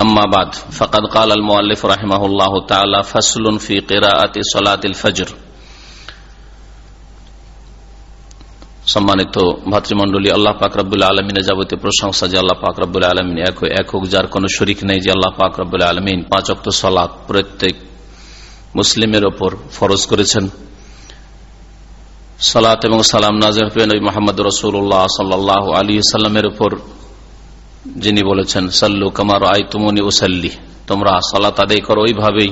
أما بعد فقد قال المؤلف رحمه الله تعالى فصل في قراءة صلاة الفجر সম্মানিত ভাতৃমন্ডলী আল্লাহ পাক রব্বুল আলমিনের যাবতীয় প্রশংসা যে আল্লাহ পাক রব্বুল আলমিন এক একক যার কোনো শরিক নেই যে আল্লাহ পাক রব্বুল আলমিন পাঁচ অক্ত সলাৎ প্রত্যেক মুসলিমের ওপর ফরজ করেছেন সালাত এবং সালাম নাজর মোহাম্মদ রসুল্লাহ সাল্লাহ আলী সাল্লামের উপর যিনি বলেছেন, সাল্লু কামার আই তুমনি ওসাল্লি তোমরা সলাত আদায় করো ওইভাবেই,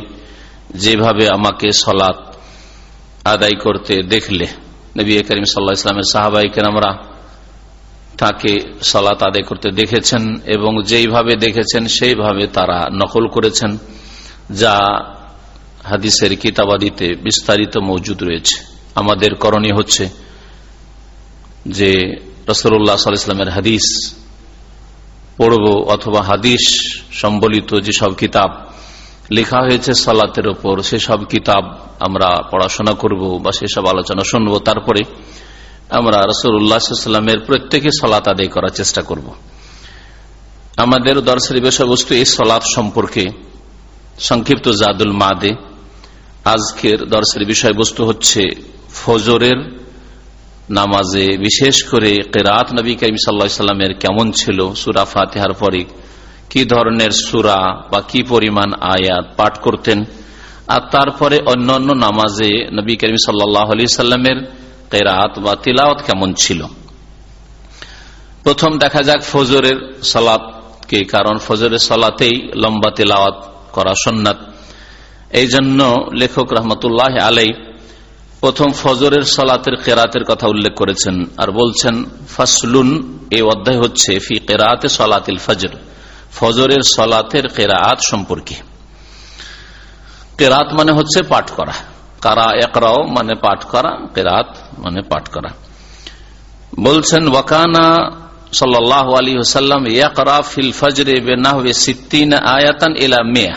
যেভাবে আমাকে সলাত আদায় করতে দেখলে। নবী করিম সাল্লাহ ইসলামের সাহাবাই কেরামরা তাকে সলাত আদায় করতে দেখেছেন এবং যেইভাবে দেখেছেন, সেইভাবে তারা নকল করেছেন, যা হাদিসের কিতাবাদিতে বিস্তারিত মজুদ রয়েছে। আমাদের করণীয় হচ্ছে যে রসরুল্লাহ সাল্লাহ ইসলামের হাদিস পড়ব অথবা হাদিস সম্বলিত যেসব কিতাব লেখা হয়েছে সালাতের ওপর, সেসব কিতাব আমরা পড়াশোনা করব বা সেসব আলোচনা শুনব। তারপরে আমরা রসুল্লাহামের প্রত্যেকে সলাত আদায় করার চেষ্টা করব। আমাদের দর্শের বিষয়বস্তু এই সলাৎ সম্পর্কে সংক্ষিপ্ত জাদুল মাদে। আজকের দর্শের বিষয়বস্তু হচ্ছে ফজরের নামাজে, বিশেষ করে কেরাত নবী করিম সাল্লামের কেমন ছিল সুরা ফাতেহার পরে কি ধরনের সুরা বা কি পরিমাণ আয়াত পাঠ করতেন? আর তারপরে অন্য অন্য নামাজে নবী করিম সাল্লাহ আলি সাল্লামের কেরাত বা তিলাওয়াত কেমন ছিল? প্রথম দেখা যাক ফজরের সালাতকে, কারণ ফজরের সালাতেই লম্বা তিলাওয়াত করা সন্ন্যাত এই জন্য লেখক রহমতুল্লাহ আলাই প্রথম ফজরের সলাতের কেরাতের কথা উল্লেখ করেছেন আর বলছেন, ফাসলুন এই অধ্যায় হচ্ছে ফি কেরাতে সলাতিল ফজর, ফজরের সলাতের কেরাত সম্পর্কে। কেরাত মানে হচ্ছে পাঠ করা। কারা একরাও মানে পাঠ করা, কেরাত মানে পাঠ করা। বলছেন, ওয়াকানা সাল্লাহ আলী হুসাল্লাম ইয়াকরা ফিল ফজরে বেনাহবে সিদ্দিন আয়াতান এলা মেয়া।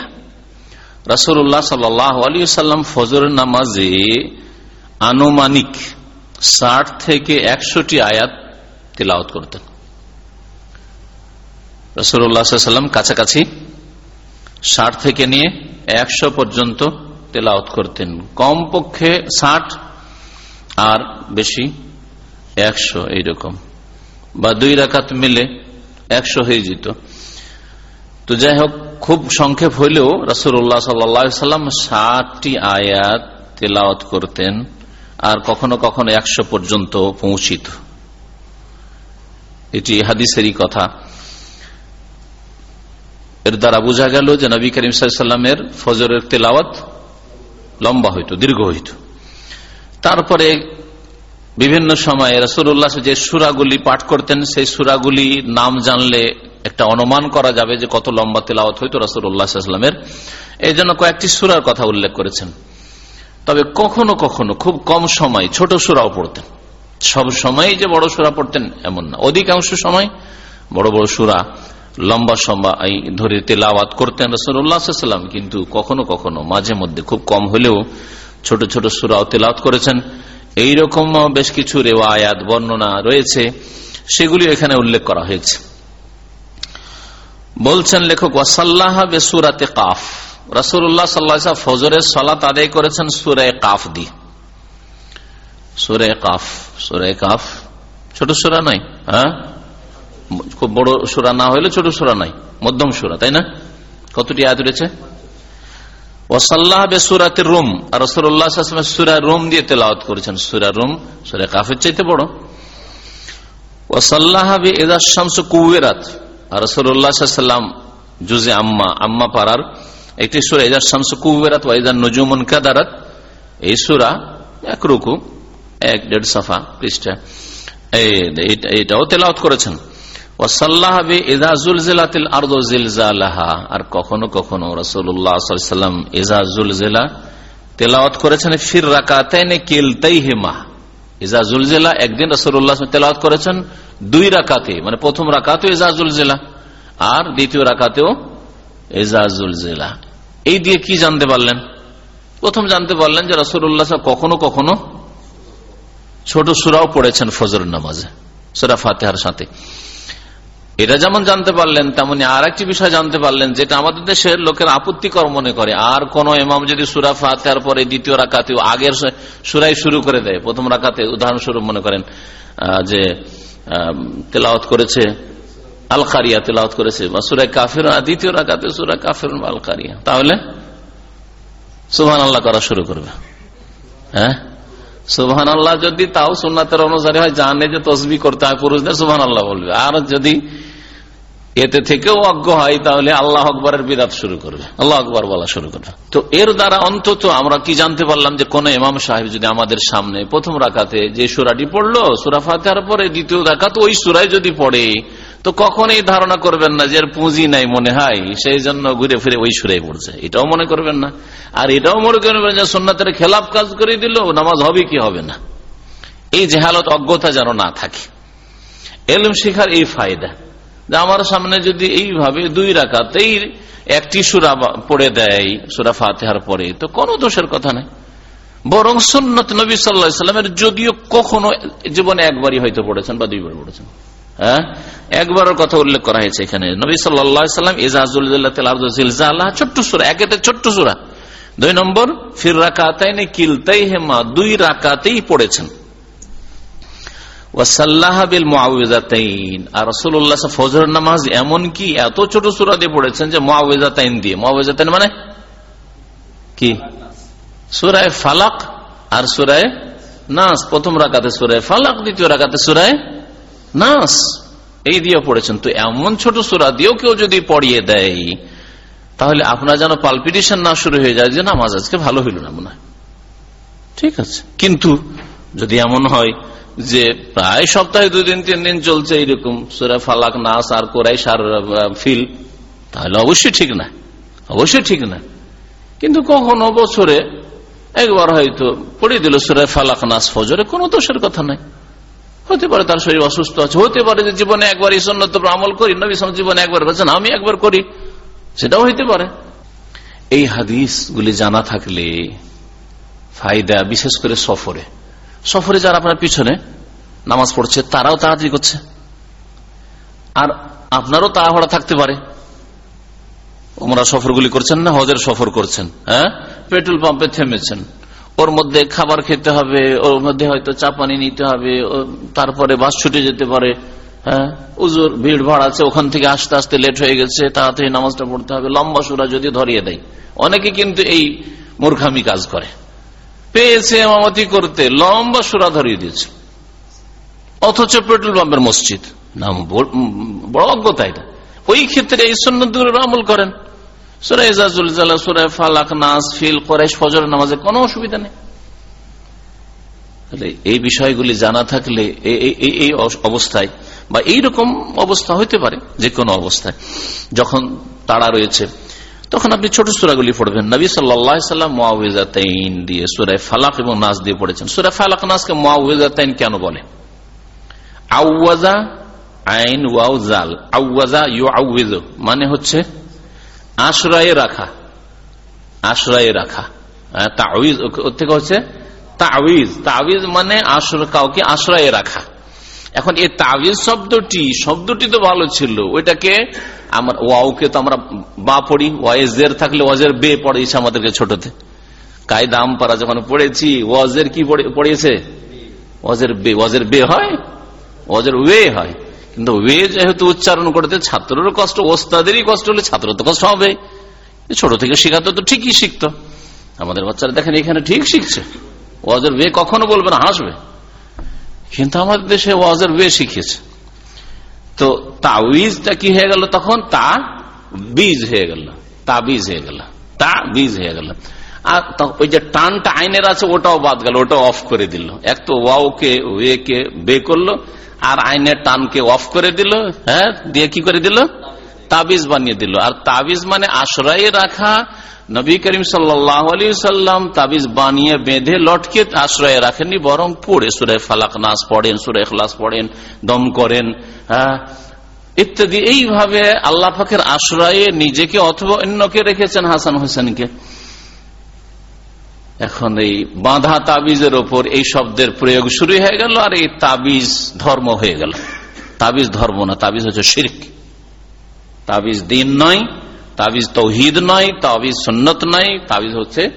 রসুল্লাহ সাল্লাহ আলী সাল্লাম ফজর নামাজে আনুমানিক ষাট থেকে একশোটি আয়াত তিলাওত করতেন। রসুল্লাহাম কাছাকাছি ষাট থেকে নিয়ে একশো পর্যন্ত তেলাওত করতেন। কমপক্ষে ষাট আর বেশি একশো এইরকম। বা দুই রাকাত মিলে একশো হয়ে যেত। তো যাই হোক, খুব সংক্ষেপ হইলেও রসুল্লাহ সাল্লাম ষাটটি আয়াত তেলাওত করতেন। আর কখনো কখনো একশো পর্যন্ত পৌঁছিত। এটি হাদিসেরই কথা। এর দ্বারা বোঝা গেল যে নবী করিম সাল্লামের ফজরের তেলাওয়াত লম্বা হইত, দীর্ঘ হইত। তারপরে বিভিন্ন সময়ে রসুল্লাহ যে সুরাগুলি পাঠ করতেন, সেই সুরাগুলি নাম জানলে একটা অনুমান করা যাবে যে কত লম্বা তেলাওয়াত হইত রসুল্লাহামের এই জন্য কয়েকটি সুরার কথা উল্লেখ করেছেন। তবে কখনো কখনো খুব কম সময় ছোট সুরাও পড়তেন। সব সময় যে বড় সুরা পড়তেন এমন না। অধিকাংশ সময় বড় বড় সুরা, লম্বা সময় ধরে তেলাওয়াত করতেন রসুল্লাহাম কিন্তু কখনো কখনো মাঝে মধ্যে খুব কম হলেও ছোট ছোট সুরাও তেলাওয়াত করেছেন। এইরকম বেশ কিছু রেওয়ায়াত, বর্ণনা রয়েছে, সেগুলি এখানে উল্লেখ করা হয়েছে। বলছেন লেখক, ওয়াসাল্লাহ বেসুরাতে কাফ। রসুল্লাহ সাল্লা ফজরের সলাত আদায় করেছেন সুরে কাফ দি সুরে কাফ সুরে কাফ, ছোট সুরা হ্যাঁ? খুব বড় সুরা না ছোট সুরা নাই, মধ্যম সুরা, তাই না? কতটি আয়াত রয়েছে? রসুল্লাহ রুম দিয়ে করেছেন সুরা রুম, সুরা কাফের চাইতে বড়। ওসাল্লাহ আর রসুল্লাহাম জুজে আম্মা আম্মা পাড়ার একটি সুরা এজার শামস কুবেরাত ওয়াইজার নজুমন কাদারাত। এই সুরা এক রুকু, এক দেড় সাফা পৃষ্ঠা। এটাও তেলাওত করেছেন। আর কখনো কখনো রসুল্লাহাম তেলাওয়াত করেছেন, ফির কিলতাই হেমা একদিন তেলাওয়াত করেছেন দুই রাকাতে মানে প্রথম রাকাতেও এজাজুল জেলা আর দ্বিতীয় রাকাতেও এজাজুল জেলা এই দিয়ে কি জানতে পারলেন? প্রথম জানতে পারলেন যে রসুল্লাহ কখনো কখনো ছোট সুরাও পড়েছেন ফজর নামাজে, সুরা ফাতেহার সাথে। এটা যেমন জানতে পারলেন, তেমনি আর একটি বিষয় জানতে পারলেন, যেটা আমাদের দেশের লোকের আপত্তিকর মনে করে। আর কোন এমাম যদি সুরা ফাতেহার পরে দ্বিতীয় রাকাতে আগের সুরাই শুরু করে দেয়, প্রথম রাকাতে উদাহরণস্বরূপ মনে করেন যে তেলাওয়াত করেছে আল কারিয়া তেলাওয়াত করেছে বা সুরায় কাফের দ্বিতীয় রাকাতে সুরা কাফের আল কারিয়া তাহলে সুহান আল্লাহ করা শুরু করবে। হ্যাঁ? সুবহান আল্লাহ যদি তাও সুন্নাতের অনুসারে হয়, জানে যে তসবি করতে হয় পুরুষদের সুহান আল্লাহ বলবে। আর যদি এতে থেকেও অজ্ঞ হয়, তাহলে আল্লাহ আকবরের বিরাট শুরু করবে। আল্লাহ আকবর বলা শুরু করবে। তো এর দ্বারা অন্তত আমরা কি জানতে পারলাম যে কোন ইমাম সাহেব যদি আমাদের সামনে প্রথম রাখাতে যে সুরাটি পড়ল, সুরা ফাতেহার পরে দ্বিতীয় রাখাতে ওই সুরাই যদি পড়ে তো কখনই ধারণা করবেন না যে এর পুঁজি নাই মনে হয়, সেই জন্য ঘুরে ফিরে ওই সুরাই পড়ছে। এটাও মনে করবেন না। আর এটাও মনে করবেন যে সোননাথের খেলাপ কাজ করে দিল, নামাজ হবে কি হবে না? এই জেহালত অজ্ঞতা যেন না থাকে। এলম শিখার এই ফায়দা। যে আমার সামনে যদি এইভাবে দুই রাখাতেই একটি সুরা পড়ে দেয়, সুরা ফাতেহার পরে, তো কোনো দোষের কথা নাই। বরং সুন্নত নবী সাল্লা সাল্লামের যদিও কখনো জীবনে একবারই হয়তো পড়েছেন বা দুইবার পড়েছেন। হ্যাঁ? একবারের কথা উল্লেখ করা হয়েছে এখানে। নবী সাল্লাম এজাজুল্লাহ ছোট্ট সুরা একেতে ছোট্ট সুরা। দুই নম্বর, ফির রাকাতাই কিলতাই হেমা দুই রাকাতেই পড়েছেন। ফজর নামাজ এমন কি এত ছোট সুরা দিয়ে পড়েছেন যে দিয়ে। মানে? কি? সুরায় ফালাক আর সুরায় প্রথম সুরায় ফালাক, দ্বিতীয় রাকাতে সুরায় নাস। এই দিয়ে পড়েছেন, তো এমন ছোট সুরা দিয়েও কেউ যদি পড়িয়ে দেয়, তাহলে আপনার যেন পালপিটিশন না শুরু হয়ে যায়, যে নামাজ আজকে ভালো হইল না মনে ঠিক আছে। কিন্তু যদি এমন হয় যে প্রায় সপ্তাহে দুই দিন তিন দিন চলছে এইরকম সুরা ফালাক, নাস আর কোরাই সার ফিল, তাহলে অবশ্যই ঠিক না। অবশ্যই ঠিক না। কিন্তু কখনো বছরে একবার হয়তো পড়িয়ে দিল সুরায় ফালাক, নাস, ফজরে, কোনো দোষের কথা নাই। হতে পারে তার শরীর অসুস্থ আছে, হতে পারে যে জীবনে একবার এই সন্ন্যত আমল করি, নবী জীবনে একবার করেছেন আমি একবার করি। সেটাও হইতে পারে। এই হাদিস গুলি জানা থাকলে ফায়দা, বিশেষ করে সফরে। সফরে যারা আপনার পিছনে নামাজ পড়ছে, তারাও তাড়াতাড়ি করছে। আর আপনারও তাড়াহড়া থাকতে পারে। ওমরা সফরগুলি করছেন না, হজের সফর করছেন হ্যাঁ? পেট্রোল পাম্পে থেমেছেন। ওর মধ্যে খাবার খেতে হবে, ওর মধ্যে হয়তো চা পানি নিতে হবে তারপরে বাস ছুটে যেতে পারে হ্যাঁ? উজুর ভিড় ভাড় আছে, ওখান থেকে আস্তে আস্তে লেট হয়ে গেছে, তাড়াতাড়ি নামাজটা পড়তে হবে, লম্বা সুরা যদি ধরিয়ে দেয়। অনেকে কিন্তু এই মূর্খামি কাজ করে। পেয়েছে এমামতি করতে, লম্বা সুরা ধরিয়ে দিয়েছে। অথচ পেট্রোল পাম্পের মসজিদ। নাম বড় অজ্ঞতা এটা। ওই ক্ষেত্রে এই সন্ন্যতের আমল করেন। নামাজে কোনো অসুবিধা নেই। এই বিষয়গুলি জানা থাকলে এই অবস্থায় বা এইরকম অবস্থা হইতে পারে যে কোনো অবস্থায়। যখন তাড়া রয়েছে, তখন আপনি ছোট সুরাগুলি পড়বেন। নবী সাল্লাম দিয়ে সুরায় ফালাক এবং নাচ দিয়ে পড়েছেন। সুরায় ফালাক নাচকে মোয়াউজাতাইন কেন বলে? আউওয়াজা আইন ওয়াউ জাল আউওয়াজা ইউ আউজ মানে হচ্ছে আশ্রয়ে রাখা। আশ্রয়ে রাখা। তাওয়িজ থেকে হচ্ছে তাওয়িজ। তাওয়িজ মানে কাউকে আশ্রয়ে রাখা। এখন এই তাবিজ শব্দটি শব্দটি তো ভালো ছিল। ওইটাকে আমার ওয়াওকে তো আমরা বা পড়ি। ওয়াজের থাকলে ওয়াজের বে পড়েছে আমাদেরকে ছোটতে। কায়দা আমপারা যখন পড়েছি, ওয়াজের কি পড়িয়েছে ওয়াজের বে ওয়াজের বে হয়? ওয়াজের ওয়ে হয়। কিন্তু ওয়ে যেহেতু উচ্চারণ করতে ছাত্রেরও কষ্ট, ওস্তাদেরই কষ্ট হলে ছাত্র তো কষ্ট হবে। ছোট থেকে শেখাতো তো ঠিকই শিখতো। আমাদের বাচ্চারা দেখেন এখানে ঠিক শিখছে। ওয়াজের ওয়ে কখনো বলবে না, হাসবে। কিন্তু আমাদের দেশে ওয়াজের ওয়ে শিখেছে তো তাউইজটা কি হয়ে গেল তখন? তা বীজ হয়ে গেল। তা বীজ হয়ে গেল। তা বীজ হয়ে গেল। আর ওই যে টানটা আইনের আছে, ওটাও বাদ গেল, ওটাও অফ করে দিল। এক তো ওয়াওকে, ওয়েকে বে করল আর আইনের টানকে অফ করে দিল হ্যাঁ? দিয়ে কি করে দিল? তাবিজ বানিয়ে দিল। আর তাবিজ মানে আশ্রয়ে রাখা। নবী করিম সাল্লাম তাবিজ বানিয়ে বেঁধে লটকে আশ্রয়ে রাখেননি, বরং পড়ে। সুরে ফালাক নাস পড়েন, সুরে খলাস পড়েন, দম করেন হ্যাঁ? ইত্যাদি। এইভাবে আল্লাহ পাখের আশ্রয়ে নিজেকে অথবা অন্যকে রেখেছেন হাসান হোসেনকে। এখন এই বাঁধা তাবিজের ওপর এই শব্দের প্রয়োগ শুরু হয়ে গেল আর এই তাবিজ ধর্ম হয়ে গেল। তাবিজ ধর্ম না, তাবিজ হচ্ছে শির্ক। তাবিজ দিন নয়, তাবিজ তৌহিদ নয়, তাবিজ সন্নত নয়, তাবিজ হচ্ছে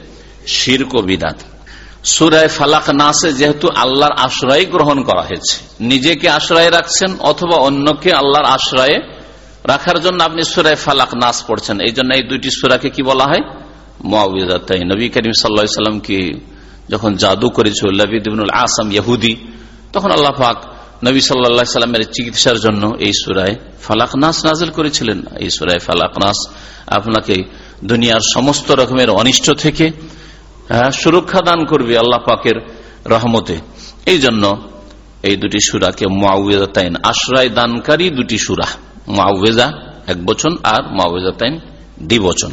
শির্ক বিদাত। সুরায় ফালাক নাসে যেহেতু আল্লাহর আশ্রয় গ্রহণ করা হয়েছে। নিজেকে আশ্রয় রাখছেন অথবা অন্যকে আল্লাহর আশ্রয়ে রাখার জন্য আপনি সুরায় ফালাক নাস পড়ছেন। এই জন্য এই দুইটি সুরাকে কি বলা হয়? নবী করিম সাল্লামকে যখন জাদু করেছিল আসাম ইহুদি তখন আল্লাহ পাক নবী সাল্লাহ সাল্লামের চিকিৎসার জন্য এই সুরায় ফালাক নাস নাজিল করেছিলেন। এই সুরায় ফালাক নাস আপনাকে দুনিয়ার সমস্ত রকমের অনিষ্ট থেকে সুরক্ষা দান করবে আল্লাহ পাকের রহমতে। এই জন্য এই দুটি সুরাকে মাউজাতাইন আশ্রয় দানকারী দুটি সুরা মাউজা এক বচন আর মাউজাতাইন দ্বিবচন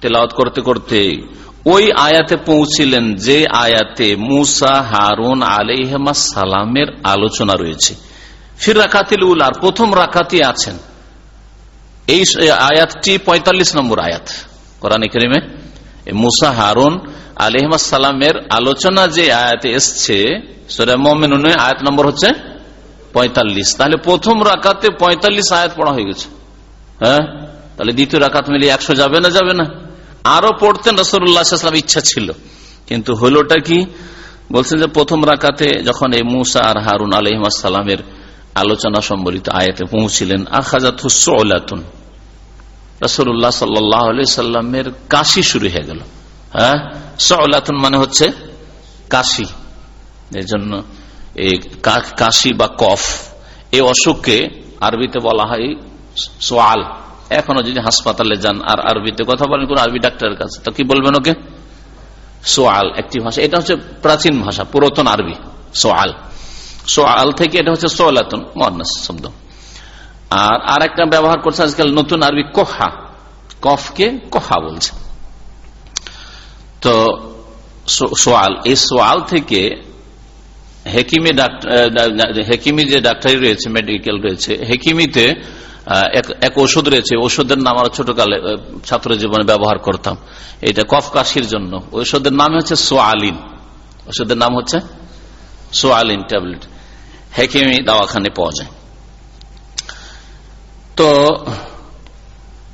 তেলাওয়াত করতে করতে ওই আয়াতে পৌঁছিলেন যে আয়াতে মুসা, হারুন আলিহমা সালামের আলোচনা রয়েছে। ফির রাকাতিল উলার, প্রথম রাকাতি আছেন। এই আয়াতটি ৪৫ নম্বর আয়াত। কোরআন করিমে মুসা, হারুন আলিহমা সালামের আলোচনা যে আয়াতে এসছে আয়াত নম্বর হচ্ছে পঁয়তাল্লিশ। তাহলে প্রথম রাকাতে পঁয়তাল্লিশ আয়াত পড়া হয়ে গেছে। হ্যাঁ? তাহলে দ্বিতীয় রাকাত মিলিয়ে একশো যাবে না যাবে না? আরও পড়তেন রসুল্লাহাম ইচ্ছা ছিল। কিন্তু হলোটা কি? বলছেন যে প্রথম রাকাতে যখন এই মুসা আর হারুন আলহিমাসালামের আলোচনা সম্বলিত আয়াতে পৌঁছিলেন আখাজাত হুসলাতুন রসুল্লাহ সাল্লামের কাশি শুরু হয়ে গেল। হ্যাঁ? মানে হচ্ছে কাশি। এর জন্য কাশি বা কফ, এই অসুখকে আরবিতে বলা হয় সোয়াল। এখনও যদি হাসপাতালে যান আর আরবিতে কথা বলেন, কোন আরবি ডাক্তারের কাছে, তো কি বলবেন ওকে? সোয়াল, একটি ভাষা। এটা হচ্ছে প্রাচীন ভাষা, পুরাতন আরবি, সোয়াল। সোয়াল থেকে এটা হচ্ছে সোয়ালাতন মহান্নাস শব্দ। আর আর একটা ব্যবহার করছে আজকাল নতুন আরবি, কোহা। কফকে কোহা বলছে। তো সোয়াল, এই সোয়াল থেকে হেকিমি হেকিমি যে ডাক্তারি রয়েছে মেডিকেল রয়েছে, হেকিমিতে এক ওষুধ রয়েছে, ওষুধের নাম আমরা ছোটকালে ছাত্র জীবনে ব্যবহার করতাম। এটা কফ কাশির জন্য। ওষুধের নাম হচ্ছে সোয়ালিন। ওষুধের নাম হচ্ছে সোয়ালিন ট্যাবলেট। হেকিমি দাওয়াখানে পাওয়া যায়। তো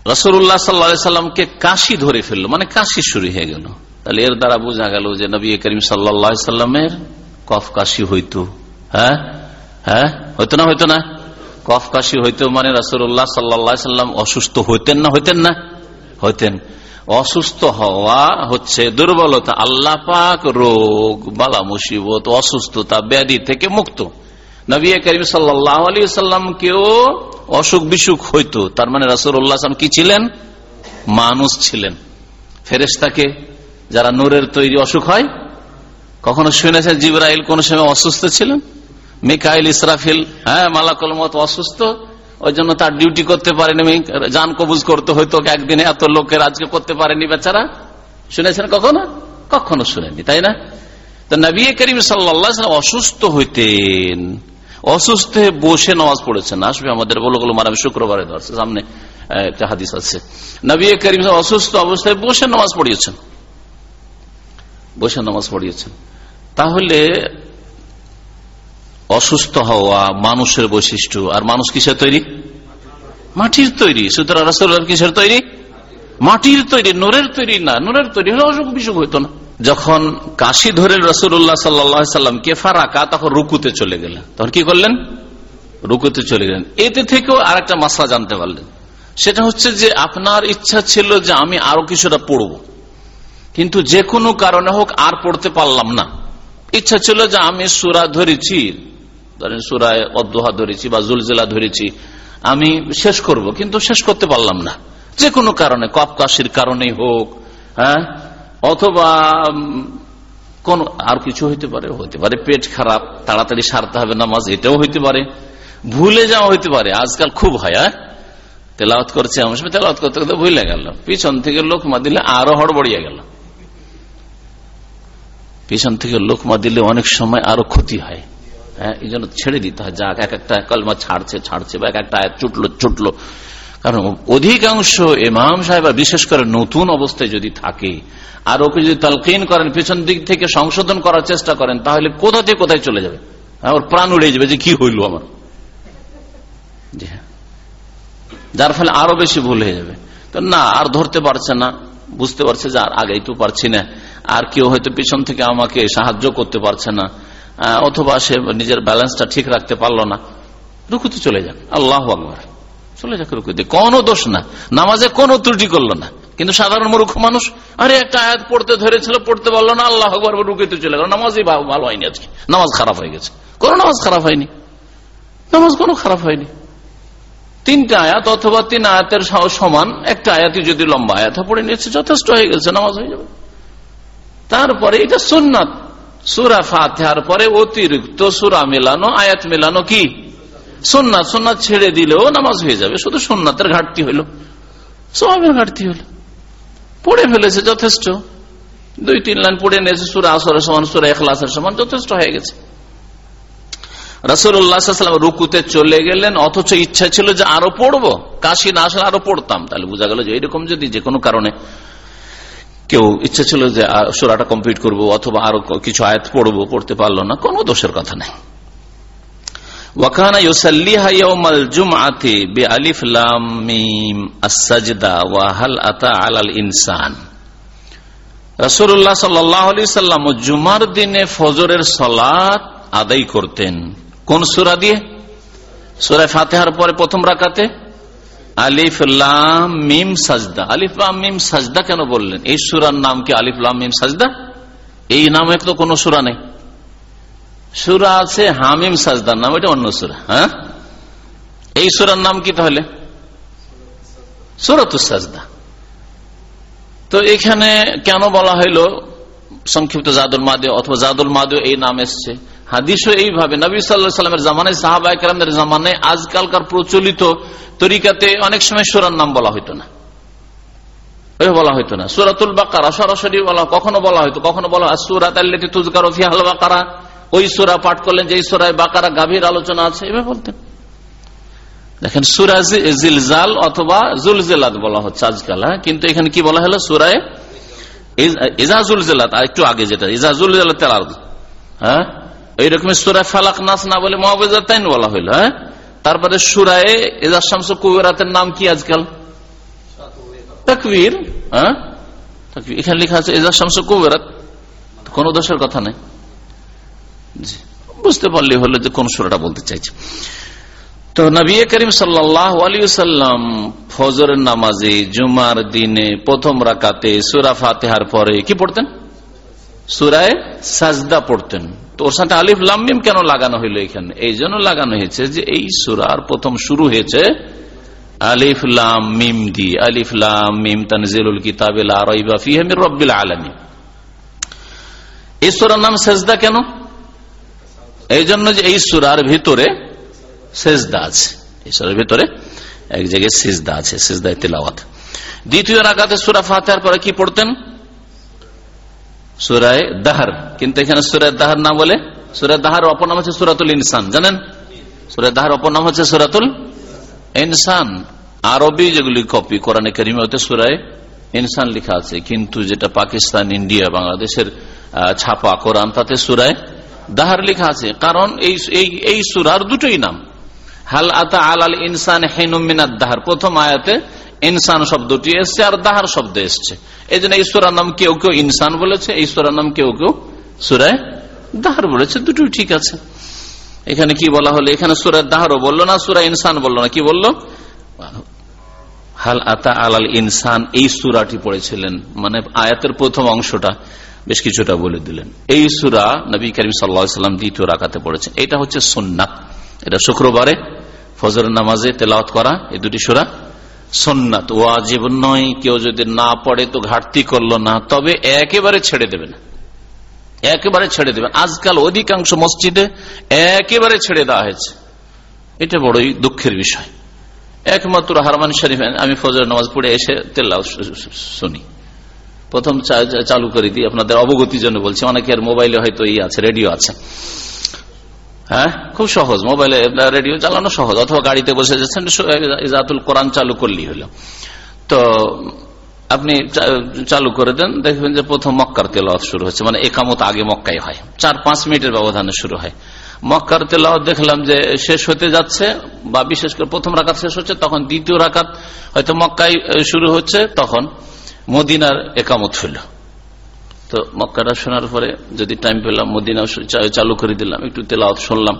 রসুল্লাহ সাল্লা সাল্লামকে কাশি ধরে ফেলল মানে কাশি শুরু হয়ে গেল। তাহলে এর দ্বারা বোঝা গেল যে নবী করিম সাল্লা সাল্লামের কফ কাশি হইতো। হ্যাঁ? হ্যাঁ? হইতো না হইতো না? কফ কাশি হইতো মানে রাসুল্লাহ সাল্লা সাল্লাম অসুস্থ হইতেন না হইতেন না? হইতেন। অসুস্থ হওয়া হচ্ছে দুর্বলতা, আল্লাহ পাক রোগ, বালা মুসিবত, অসুস্থতা, ব্যাধি থেকে মুক্ত। নবী করিম সাল্লাহ আলী সাল্লামকেও অসুখ বিসুখ হইতো। তার মানে রাসুল্লাহ কি ছিলেন? মানুষ ছিলেন। ফেরেস্তাকে যারা নূরের তৈরি অসুখ হয় কখনো শুনেছেন জিবরাইল কোন সময় অসুস্থ ছিলেন? মিকাইল, ইসরাফিল হ্যাঁ মালাকল মত অসুস্থ। ওই জন্য তার ডিউটি করতে পারেনি যান কবুজ করতে হইতো একদিনে এত লোকের আজকে করতে পারেনি বেচারা। শুনেছেন কখনো? কখনো শুনেনি তাই না? তো নবী করিম সাল্লাম অসুস্থ হইতেন। অসুস্থ হয়ে বসে নামাজ পড়েছেন। আসবে আমাদের বলো গুলো মারাম শুক্রবারে ধরছে, সামনে একটা হাদিস আছে। নবী করিম অসুস্থ অবস্থায় বসে নামাজ পড়িয়েছেন। বসে নামাজ পড়িয়েছেন। তাহলে অসুস্থ হওয়া মানুষের বৈশিষ্ট্য, আর মানুষ কিসের তৈরি? মাটির তৈরি। সুতরাং রাসুল্লাহ কিসের তৈরি? মাটির তৈরি, নোরের তৈরি না, নোরের তৈরি হলে অসুখ বিসুখ হইতো না। যখন কাশি ধরে রসুল্লাহ সাল্লাম কে ফারাকা, তখন রুকুতে চলে গেলেন। তখন কি করলেন? রুকুতে চলে গেলেন। এতে থেকেও আর একটা মাসলা জানতে পারলেন। সেটা হচ্ছে যে আপনার ইচ্ছা ছিল যে আমি আরও কিছুটা পড়ব। কিন্তু যে কোনো কারণে হোক আর পড়তে পারলাম না। ইচ্ছা ছিল যে আমি সুরা ধরেছি, ধরেন সুরায় অদ্দোহা ধরেছি বা জুলজেলা ধরেছি, আমি শেষ করব, কিন্তু শেষ করতে পারলাম না। যে কোনো কারণে কপ কাশির কারণেই হোক হ্যাঁ? অথবা কোন, আর কিছু হইতে পারে হইতে পারে পেট খারাপ, তাড়াতাড়ি সারতে হবে নামাজ, এটাও হইতে পারে। ভুলে যাওয়া হইতে পারে, আজকাল খুব হয় হ্যাঁ? তেলাওয়াত করছে, আমার সময় তেলাওয়াত করতে করতে ভুলে গেল পিছন থেকে লোক মা দিলে আরও হড়বড়িয়ে গেল পিছন থেকে লোকমা দিলে অনেক সময় আরও ক্ষতি হয়। হ্যাঁ এই জন্য ছেড়ে দিতে হয়। যাক এক একটা কলমা ছাড়ছে ছাড়ছে বা এক একটা আয়াত চুটলো চুটলো কারণ অধিকাংশ ইমাম সাহেব বিশেষ করে নতুন অবস্থায় যদি থাকে আর ওকে যদি তালকিন করেন পেছন দিক থেকে সংশোধন করার চেষ্টা করেন তাহলে কোথা থেকে কোথায় চলে যাবে? হ্যাঁ, ওর প্রাণ উড়ে যাবে যে কি হইল আমার। হ্যাঁ। যার ফলে আরও বেশি ভুল হয়ে যাবে। তো না আর ধরতে পারছে না। বুঝতে পারছে যে আর আগেই তো পারছি না। আর কেউ হয়তো পিছন থেকে আমাকে সাহায্য করতে পারছে না অথবা সে নিজের ব্যালেন্সটা ঠিক রাখতে পারল না। রুকুতে চলে যাক, আল্লাহ আকবর। চলে যাক রুকুতে, কোনো দোষ না, নামাজে কোনো ত্রুটি করল না। কিন্তু সাধারণ মূর্খ মানুষ, আরে একটা আয়াত পড়তে ধরেছিল, পড়তে পারল না, আল্লাহ আকবর রুকুতে চলে গেল। নামাজই ভালো হয়নি আজকে, নামাজ খারাপ হয়ে গেছে। কোনো নামাজ খারাপ হয়নি, নামাজ কোনো খারাপ হয়নি। তিনটা আয়াত অথবা তিন আয়াতের সমান, একটা আয়াতই যদি লম্বা আয়াত পড়ে নিয়েছে, যথেষ্ট হয়ে গেছে, নামাজ হয়ে যাবে। তারপরে এটা সুন্নাত। সুরা ফাতেহার পরে অতিরিক্ত সুরা মেলানো, আয়াত মেলানো কি? সুন্নাত। সুন্নাত ছেড়ে দিলেও নামাজ হয়ে যাবে। শুধু সুন্নাতের ঘাটতি হইল সবের ঘাটতি হইল পড়ে ফেলেছে যথেষ্ট। দুই, তিন লাইন পড়ে নিয়েছে সুরা আসরের সমান, সুরা এখলাসের সমান, যথেষ্ট হয়ে গেছে। রসুল্লাহাম রুকুতে চলে গেলেন, অথচ ইচ্ছা ছিল যে আরও পড়ব। কাশি না আসলে আরও পড়তাম। তাহলে বোঝা গেল যে এরকম যদি যে কোনো কারণে কেউ ইচ্ছা ছিল যে সুরাটা কমপ্লিট করব অথবা আরও কিছু আয়াত পড়ব, পড়তে পারল না, কোনো দোষের কথা নেই। ইনসান। সাল্লাম জুমার দিনে ফজরের সালাত আদায় করতেন। কোন সূরা দিয়ে? সূরা ফাতিহার পরে প্রথম রাকাতে? আলিফ, লাম, মিম, সাজদা। আলিফ, লাম, মিম, সাজদা কেন বললেন? এই সুরার নাম কি আলিফ, লাম, মিম, সাজদা? এই নামে তো কোনো সুরা নেই। সুরা আছে হামিম সাজদার নাম, এটা অন্য সুরা হ্যাঁ? এই সুরার নাম কি তাহলে? সুরত সাজদা। তো এখানে কেন বলা হইল, সংক্ষিপ্ত জাদুল মাদে অথবা জাদুল মাদে এই নাম এসছে। হাদিসও এইভাবে, নবী সাল্লাহ সাল্লামের জামানায় সাহাবা একরামদের জামানায় আজকালকার প্রচলিত তরিকাতে অনেক সময় সুরার নাম বলা হইতো না। বলা হইতো না। সুরাতুল বাকারা, সরাসরি বলা, কখনো বলা হইতো, কখনো বলা সুরাত আল্লাতি তুজকার ফিহাল বাকারা। ওই সুরা পাঠ করলেন যে সুরায় বাকারা গাভীর আলোচনা আছে, এভাবে বলতেন। দেখেন, সুরা জি- জিলজাল অথবা জুলজেলাত বলা হচ্ছে আজকাল হ্যাঁ? কিন্তু এখানে কি বলা হলো? সুরায় ইজাজুল জেলাত একটু আগে যেটা ইজাজুল জেলাত হ্যাঁ? এইরকম সুরায় ফালাক নাস না বলে মহাবেজাতাইন বলা হইল হ্যাঁ? তারপরে সুরায় এজাজ শামস কুবেরাতের নাম কি আজকাল? তাকবীর হ্যাঁ। এখানে লেখা আছে এজাজ শামস কুবেরাত। কোন দোষের কথা নেই। বুঝতে পারলে হলো যে কোন সুরাটা বলতে চাইছে। তো নবী করিম আলিয়াল্লাম ফজরের নামাজে জুমার দিনে প্রথম রাকাতে সুরা ফাতেহার পরে কি পড়তেন? সুরায় সাজদা পড়তেন। তো ওর সাথে আলিফ লামিম কেন লাগানো হইল এখানে? এই জন্য লাগানো হয়েছে যে এই সুরার প্রথম শুরু হয়েছে আলিফ লাম মিম দি আলিফ লাম মিম তানজিলুল কিতাব লা রাইবা ফিহি মির রাব্বিল আলামিন। এই সূরার নাম সেজদা কেন? এই জন্য যে এই সুরার ভিতরে সেজদা আছে। এই সুরার ভিতরে এক জায়গায় সেজদা আছে, সেজদায় তেলাওয়াত। দ্বিতীয় রাকাতে সুরা ফাতিহার পরে কি পড়তেন? সুরায় দাহার। কিন্তু এখানে সুরায় দাহার না বলে? সুরায় দাহার অপর নাম আছে সুরাতুল ইনসান, জানেন? সুরা দাহার অপর নাম হচ্ছে সুরাতুল ইনসান। আরবি যেগুলি কপি, কোরআনে করিমে হতে সুরায় ইনসান লেখা আছে। কিন্তু যেটা পাকিস্তান, ইন্ডিয়া, বাংলাদেশের ছাপা কোরআন, তাতে সুরায় দাহার লেখা আছে। কারণ এই, এই- সুরার দুটোই নাম। হাল আতা আল ইনসান হেনুমিনাদ দাহার। প্রথম আয়াতে ইনসান শব্দটি এসছে আর দাহার শব্দ এসছে। এই জন্য সুরার নাম কেউ কেউ ইনসান বলেছে, এই নাম কেউ কেউ সুরায় দাহার বলেছে, দুটোই ঠিক আছে। এখানে কি বলা হলো? এখানে সুরায় দাহারও বলল না সুরা ইনসান বলল না। কি বলল? হাল আতা আলাল ইনসান, এই সুরাটি পড়েছিলেন। মানে আয়াতের প্রথম অংশটা বেশ কিছুটা বলে দিলেন। এই সুরা নবী করিম সাল্লাম দ্বিতীয় রাখাতে পড়েছেন। এটা হচ্ছে সুন্নাত এটা শুক্রবারে ফজর নামাজে তেলাওয়াত করা, এই দুটি সুরা সন্ন্যাত ওয়াজিব নয়, কেউ যদি না পড়ে তো ঘাটতি করল না, তবে একেবারে ছেড়ে দেবে না। একেবারে ছেড়ে দেবেন আজকাল অধিকাংশ মসজিদে একেবারে ছেড়ে দেওয়া হয়েছে। এটা বড়ই দুঃখের বিষয়। একমাত্র হারমান শরীফ, আমি ফজর নামাজ পড়ে এসে তেল্লাও শুনি। প্রথম চালু করে দিই, আপনাদের অবগতির জন্য বলছি, অনেকের মোবাইলে হয়তো ই আছে, রেডিও আছে। হ্যাঁ? খুব সহজ। মোবাইলে রেডিও চালানো সহজ। অথবা গাড়িতে বসে যাচ্ছেন ইজাতুল কোরআন চালু করলেই হলো। তো আপনি চালু করে দেন দেখবেন যে প্রথম মক্কার তেলাওয়াত শুরু হচ্ছে মানে একামত আগে মক্কায় হয়। চার পাঁচ মিনিটের ব্যবধানে শুরু হয়। মক্কার তেলাওয়াত দেখলাম যে শেষ হতে যাচ্ছে বা বিশেষ করে প্রথম রাকাত শেষ হচ্ছে তখন দ্বিতীয় রাকাত হয়তো মক্কায় আহ, শুরু হচ্ছে তখন মদিনার একামত হইল তো মক্কাটা শোনার পরে যদি টাইম পেলাম মদিনা চালু করে দিলাম, একটু তেলাওত শুনলাম।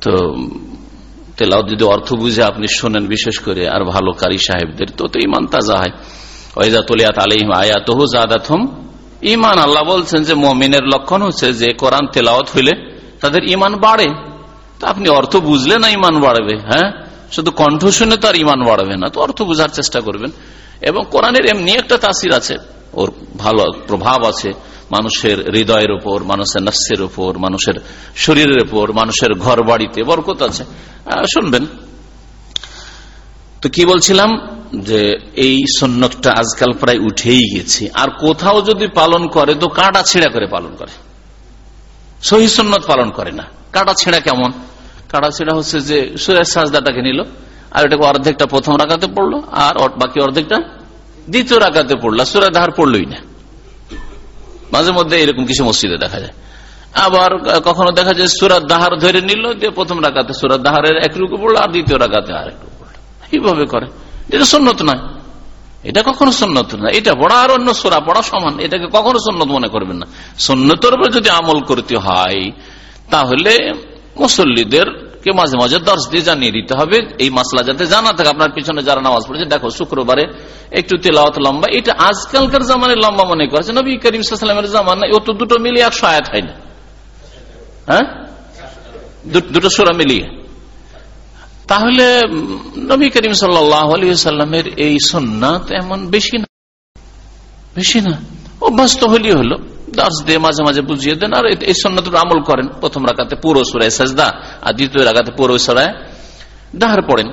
তো তেলাওয়াত যদি অর্থ বুঝে আপনি শোনেন, বিশেষ করে আর ভালো কারি সাহেবদের, তো তো ইমান তাজা হয়। ওয়াইজা তলিয়াত আলাইহিম আয়াতহু জাদাতহুম ইমান আল্লাহ বলছেন যে মমিনের লক্ষণ হচ্ছে যে কোরআন তেলাওত হইলে তাদের ইমান বাড়ে। তো আপনি অর্থ বুঝলে না ইমান বাড়বে হ্যাঁ? শুধু কণ্ঠ শুনে তো আর ইমান বাড়বে না, তো অর্থ বোঝার চেষ্টা করবেন। এবং কোরআনের এমনি একটা তাসির আছে। ওর ভালো প্রভাব আছে মানুষের হৃদয়ের উপর, মানুষের নফসের উপর, মানুষের শরীরের উপর, মানুষের ঘর বাড়িতে বরকত আছে। শুনবেন। তো কি বলছিলাম? যে এই সন্ন্যতটা আজকাল প্রায় উঠেই গেছে। আর কোথাও যদি পালন করে, তো কাটা ছেঁড়া করে পালন করে। সহি সন্ন্যত পালন করে না। কাটা ছেঁড়া কেমন? কাটা ছেঁড়া হচ্ছে যে সুরেশ সাজদাটাকে নিল, আর এটাকে অর্ধেকটা প্রথম রাখাতে পড়ল, আর বাকি অর্ধেকটা দ্বিতীয় রাখাতে পড়ল, সুরা দাহার পড়লোই না। মাঝে মধ্যে এরকম কিছু মসজিদে দেখা যায়। আবার কখনো দেখা যায় সুরাত দাহার ধরে নিল, দিয়ে প্রথম রাখাতে সুরাত দাহারের এক রুকু পড়ল, আর দ্বিতীয় রাখাতে আর এক রুকু পড়ল। এইভাবে করে। এটা সন্ন্যত নয়। এটা কখনো সন্ন্যত না। এটা পড়া আর অন্য সোরা পড়া সমান। এটাকে কখনো সন্ন্যত মনে করবেন না। সন্ন্যতের উপর যদি আমল করতে হয়, তাহলে মুসল্লিদের কে মাঝে মাঝে দর্শ দিয়ে জানিয়ে দিতে হবে, এই মাসলা যাতে জানা থাকে। আপনার পিছনে যারা নামাজ পড়েছে, দেখো, শুক্রবারে একটু তেলাওয়াত লম্বা। এটা আজকালকার জামানে লম্বা মনে করেছে। নবী করিম সাল্লামের জামানা ও তো দুটো মিলিয়ে একশো আয়াত হয় না। হ্যাঁ? দুটো সোরা মিলিয়ে। তাহলে নবী করিম সাল্লামের এই সন্ন্যাত এমন বেশি না। বেশি না। অভ্যস্ত হলি হলো। দাস দিয়ে মাঝে মাঝে বুঝিয়ে দেন, আর এই সন্ন্যত আমল করেন। প্রথম রাখাতে পুরো সুরায় সাজদা, আর দ্বিতীয় রাখাতে পুরো সুরায় দাহার পড়েন।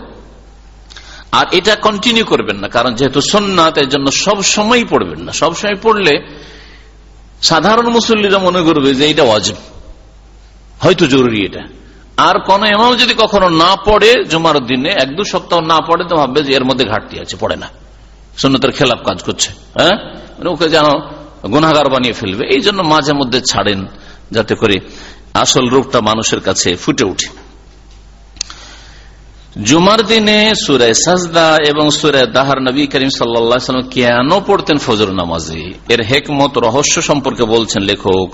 আর এটা কন্টিনিউ করবেন না, কারণ যেহেতু সন্ন্যাত এর জন্য সব সময় পড়বেন না। সব সময় পড়লে সাধারণ মুসল্লিরা মনে করবে যে এটা অজব হয়তো জরুরি এটা। আর কোন এমাম যদি কখনো না পড়ে জুমার দিনে, এক দু সপ্তাহ না পড়ে, তো ভাববে যে এর মধ্যে ঘাটতি আছে, পড়ে না। সুন্নতের খেলাপ কাজ করছে হ্যাঁ? মানে ওকে যেন গুনাগার বানিয়ে ফেলবে। এই জন্য মাঝে মধ্যে ছাড়েন যাতে করে আসল রূপটা মানুষের কাছে ফুটে উঠে জুমার দিনে সুরায় সাজদা এবং সুরায় দাহার নবী করিম সাল্লাম কেন পড়তেন ফজর নামাজে? এর হেকমত, রহস্য সম্পর্কে বলছেন লেখক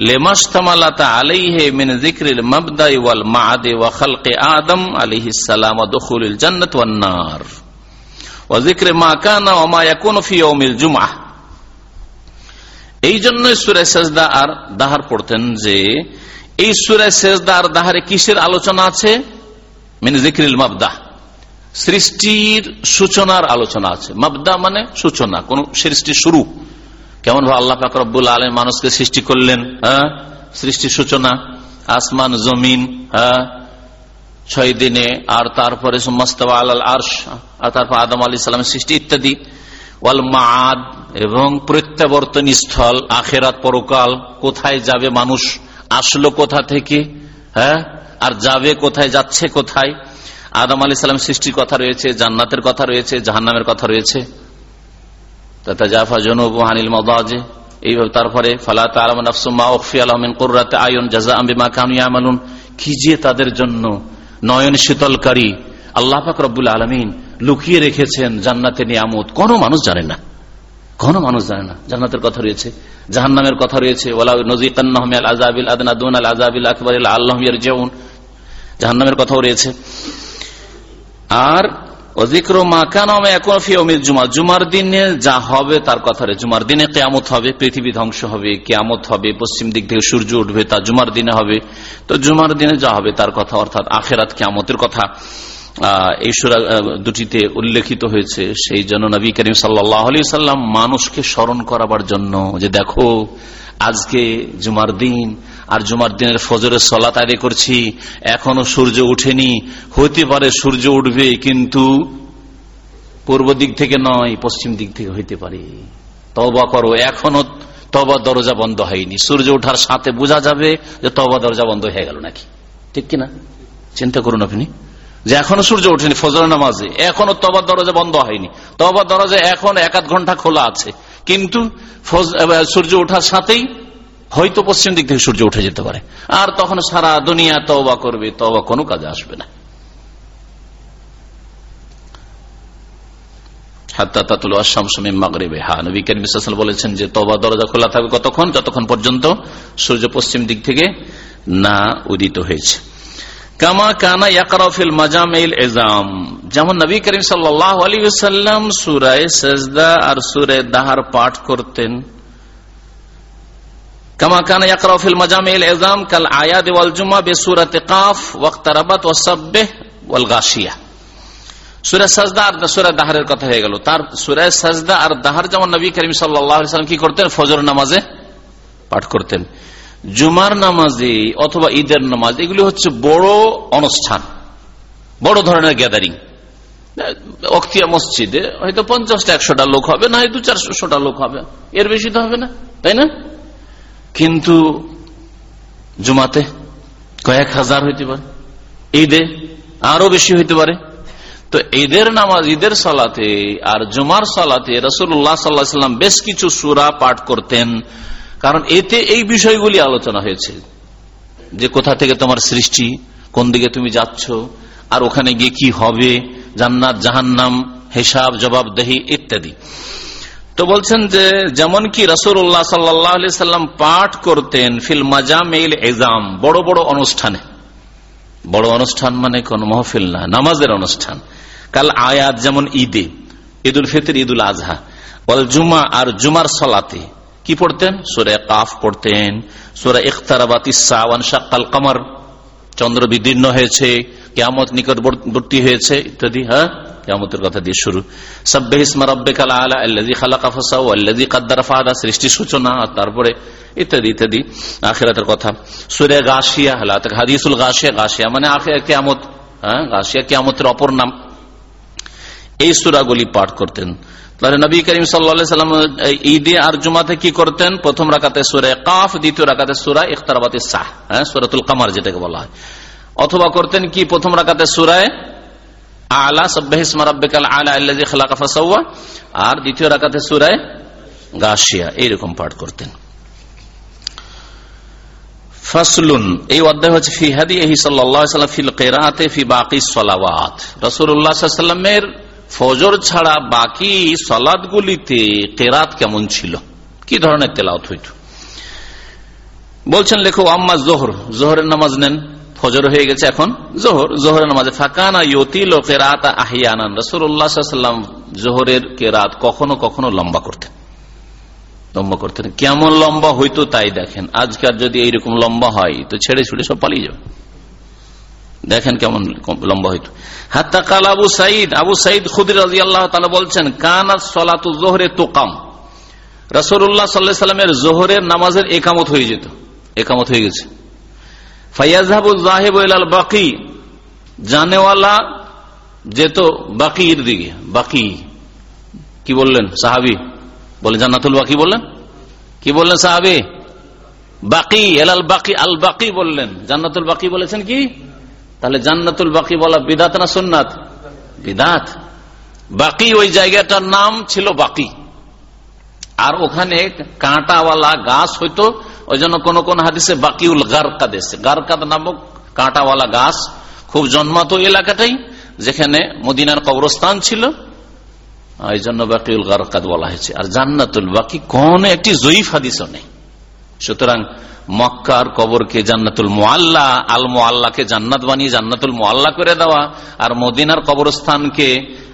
লেমাস্তামালাতা এই জন্য সুরায় সাজদা আর দাহার পড়তেন যে, এই সুরায় সাজদা আর দাহারে কিসের আলোচনা আছে? মিন জিক্রিল মাবদা। সৃষ্টির সূচনার আলোচনা আছে। মাবদা মানে সূচনা, কোন সৃষ্টির শুরু। কেমন ভাবে আল্লাহ ফাকরবুল আলম মানুষকে সৃষ্টি করলেন হ্যাঁ? সৃষ্টির সূচনা, আসমান, জমিন হ্যাঁ? ছয় দিনে, আর তারপরে আর তারপর আদম আলী সালামের সৃষ্টি ইত্যাদি। ওয়াল মাদ এবং প্রত্যাবর্তন স্থল আখেরাত পরকাল, কোথায় যাবে মানুষ, আসলো কোথা থেকে হ্যাঁ? আর যাবে কোথায়, যাচ্ছে কোথায়? আদম আলি সাল্লাম সৃষ্টির কথা রয়েছে, জান্নাতের কথা রয়েছে, জাহান্নামের কথা রয়েছে। তথা জাফা জনুব হানিল এইভাবে তারপরে, ফালা তালাম আফসুমা ওফি আলমিন কুর্রাতে আয়ন তাদের জন্য নয়ন শীতলকারী আল্লাহ রব্বুল আলমিন লুকিয়ে রেখেছেন জান্নাতে নিয়ামত, কোন মানুষ জানে না। কোন মানুষ জানে না। জান্নাতের কথা রয়েছে। জাহান্নামের কথা রয়েছে। আজাবিল আদনা দুন আল আজাবিল আকবর আল্লাহ যেমন জাহান্নামের কথাও রয়েছে। আর অধিক্র মাকানামে এখন ফিয়মিল জুমা জুমার। দিনে যা হবে তার কথা রে জুমার দিনে কেয়ামত হবে, পৃথিবী ধ্বংস হবে, কেয়ামত হবে, পশ্চিম দিক থেকে সূর্য উঠবে, তা জুমার দিনে হবে। তো জুমার দিনে যা হবে তার কথা, অর্থাৎ আখেরাত কেয়ামতের কথা। এই সুরা দুটিতে উল্লেখিত হয়েছে, সেই জন্য নবী করিম সাল্লাম মানুষকে স্মরণ করাবার জন্য যে দেখো, আজকে জুমার দিন, আর জুমার দিনের ফজরের সলা তারি করছি, এখনও সূর্য উঠেনি, হইতে পারে সূর্য উঠবে কিন্তু পূর্ব দিক থেকে নয়, পশ্চিম দিক থেকে হইতে পারে। তবা করো, এখনও তবা দরজা বন্ধ হয়নি। সূর্য ওঠার সাথে বোঝা যাবে যে তবা দরজা বন্ধ হয়ে গেল নাকি। ঠিক কিনা? চিন্তা করুন আপনি। যে এখনও সূর্য ওঠেনি ফজর নামাজে। এখনও তবার দরজা বন্ধ হয়নি। তবার দরজা এখন এক আধ ঘণ্টা খোলা আছে। কিন্তু সূর্য ওঠার সাথেই হয়তো পশ্চিম দিক থেকে সূর্য উঠে যেতে পারে। আর তখন সারা দুনিয়া তবা করবে তবা কোনো কাজে আসবে না। বলেছেন যে তবা দরজা খোলা থাকবে কতক্ষণ? যতক্ষণ পর্যন্ত সূর্য পশ্চিম দিক থেকে না উদিত হয়েছে। কামা কানা ইয়াকরাফিল মাজামিল এজাম যেমন নবী করিম সাল্লাহ সাল্লাম সুরায় সেজদা আর সুরে দাহার পাঠ করতেন। গাশিয়া। সুরে সাজদা আর সুরে দাহারের কথা হয়ে গেল। তার সাজদা আর দাহার যেমন নবী করিম কি করতেন? নামাজে পাঠ করতেন। জুমার নামাজে অথবা ঈদের নামাজ, এগুলি হচ্ছে বড় অনুষ্ঠান, বড় ধরনের গ্যাদারিং অক্তিয়া মসজিদে হয়তো পঞ্চাশটা, একশোটা লোক হবে, না হয়তো চারশোটা লোক হবে, এর বেশি তো হবে না, তাই না? কিন্তু জুমাতে কয়েক হাজার হইতে পারে, ঈদে আরও বেশি হইতে পারে। তো ঈদের নামাজ, ঈদের সালাতে আর জুমার সালাতে রসুল্লাহ সাল্লাহ সাল্লাম বেশ কিছু সুরা পাঠ করতেন। কারণ এতে এই বিষয়গুলি আলোচনা হয়েছে যে কোথা থেকে তোমার সৃষ্টি, কোন দিকে তুমি যাচ্ছ, আর ওখানে গিয়ে কি হবে, জান্নাত, জাহান্নাম, হিসাব, জবাবদেহি ইত্যাদি। তো বলছেন যে যেমন কি রসুল্লাহ সাল্লাম পাঠ করতেন ফিল মাজামেইল এজাম, বড় বড় অনুষ্ঠানে। বড় অনুষ্ঠান মানে কোন মহফিল না, নামাজের অনুষ্ঠান। কাল আয়াত যেমন ঈদে, ঈদুল ফিতর, ঈদুল আজহা। বল জুমা আর জুমার সলাতে। কি পড়তেন? সুরে কাফ পড়তেন। সুরে ইখতারাবাত ইসাওয়ান কামার। চন্দ্র বিদীর্ণ হয়েছে, কেয়ামত নিকটবর্তী হয়েছে, ইত্যাদি হ্যাঁ? কেয়ামতের কথা দিয়ে শুরু। সৃষ্টি সূচনা, তারপরে ইত্যাদি ইত্যাদি, আখেরাতের কথা। সুরে গাছিয়া হাদিসুল গাছিয়া গাছিয়া মানে কেয়ামত হ্যাঁ? গাছিয়া কেয়ামতের অপর নাম। এই সুরাগুলি পাঠ করতেন। তাহলে নবী করিম সাল্লাম ঈদে আর জুমাতে কি করতেন? প্রথম রাখাতে সুরে কাফ, দ্বিতীয় রাখাতে সুরা ইখতারাবাতি শাহ হ্যাঁ সুরাতুল কামার যেটাকে বলা হয়। অথবা করতেন কি প্রথম রাখাতে সুরায় আলা সব্বাহিসমারাবিকাল আলা আল্লাহ খালাকাফা সৌয়া আর দ্বিতীয় রাখাতে সুরায় গাছিয়া এইরকম পাঠ করতেন। ফাসলুন, এই অধ্যায় হচ্ছে ফি হাদি সাল্লাম ফিল কেরাতে ফি বাকি সলাওয়াত। রসুল্লাহ সাল্লামের ফজর ছাড়া বাকি সলাদগুলিতে কেরাত কেমন ছিল? কি ধরনের তেলাওত হইত? বলছেন, লেখো, আম্মা জোহর, জোহরের নামাজ নেন। ফজর হয়ে গেছে এখন জোহর। জোহরের নামাজে ফাঁকানা ইয়তিল ও কেরাত আহিয়ানান রসুল্লাহাম জোহরের কেরাত কখনো কখনো লম্বা করতেন। লম্বা করতেন। কেমন লম্বা হইতো তাই দেখেন। আজকাল যদি এইরকম লম্বা হয়, তো ছেড়ে ছুড়ে সব পালিয়ে যাবে। দেখেন কেমন লম্বা হইতো। হাত্তা কাল আবু সাইদ আবু সাইদ খুদির রাজি আল্লাহ তালা বলছেন, কানাত সলাতু জোহরে তোকাম। রসুল্লাহ সাল্লাহ সাল্লামের জোহরের নামাজের একামত হয়ে যেত। একামত হয়ে গেছে। ফাইয়াজাবুল জাহেব বাকি, জানেওয়ালা যেত বাকির দিকে। বাকি, কি বললেন বলেন জান্নাতুল বাকি বললেন? বললেন বাকি বাকি, আল বললেন। জান্নাতুল বাকি বলেছেন কি? তাহলে জান্নাতুল বাকি বলা বিদাত না সুন্নাত? বিদাত। বাকি ওই জায়গাটার নাম ছিল বাকি। আর ওখানে কাঁটাওয়ালা গাছ হইতো, ওই জন্য কোন কোন হাদিসে বাকিউল গারকাদ এসে গারকাদ নামক কাঁটাওয়ালা গাছ খুব জন্মাতো এলাকাটাই, যেখানে মদিনার কবরস্থান ছিল। এই জন্য বাকিউল গারকাদ বলা হয়েছে। আর জান্নাতুল বাকি কোন একটি জয়ীফ হাদিসও নেই। সুতরাং মক্কার কবরকে জান্নাতুল মোয়াল্লা আল মোয়াল্লাকে জান্নাত বানিয়ে জান্নাতুল মোয়াল্লা করে দেওয়া, আর মদিনার কবরস্থানকে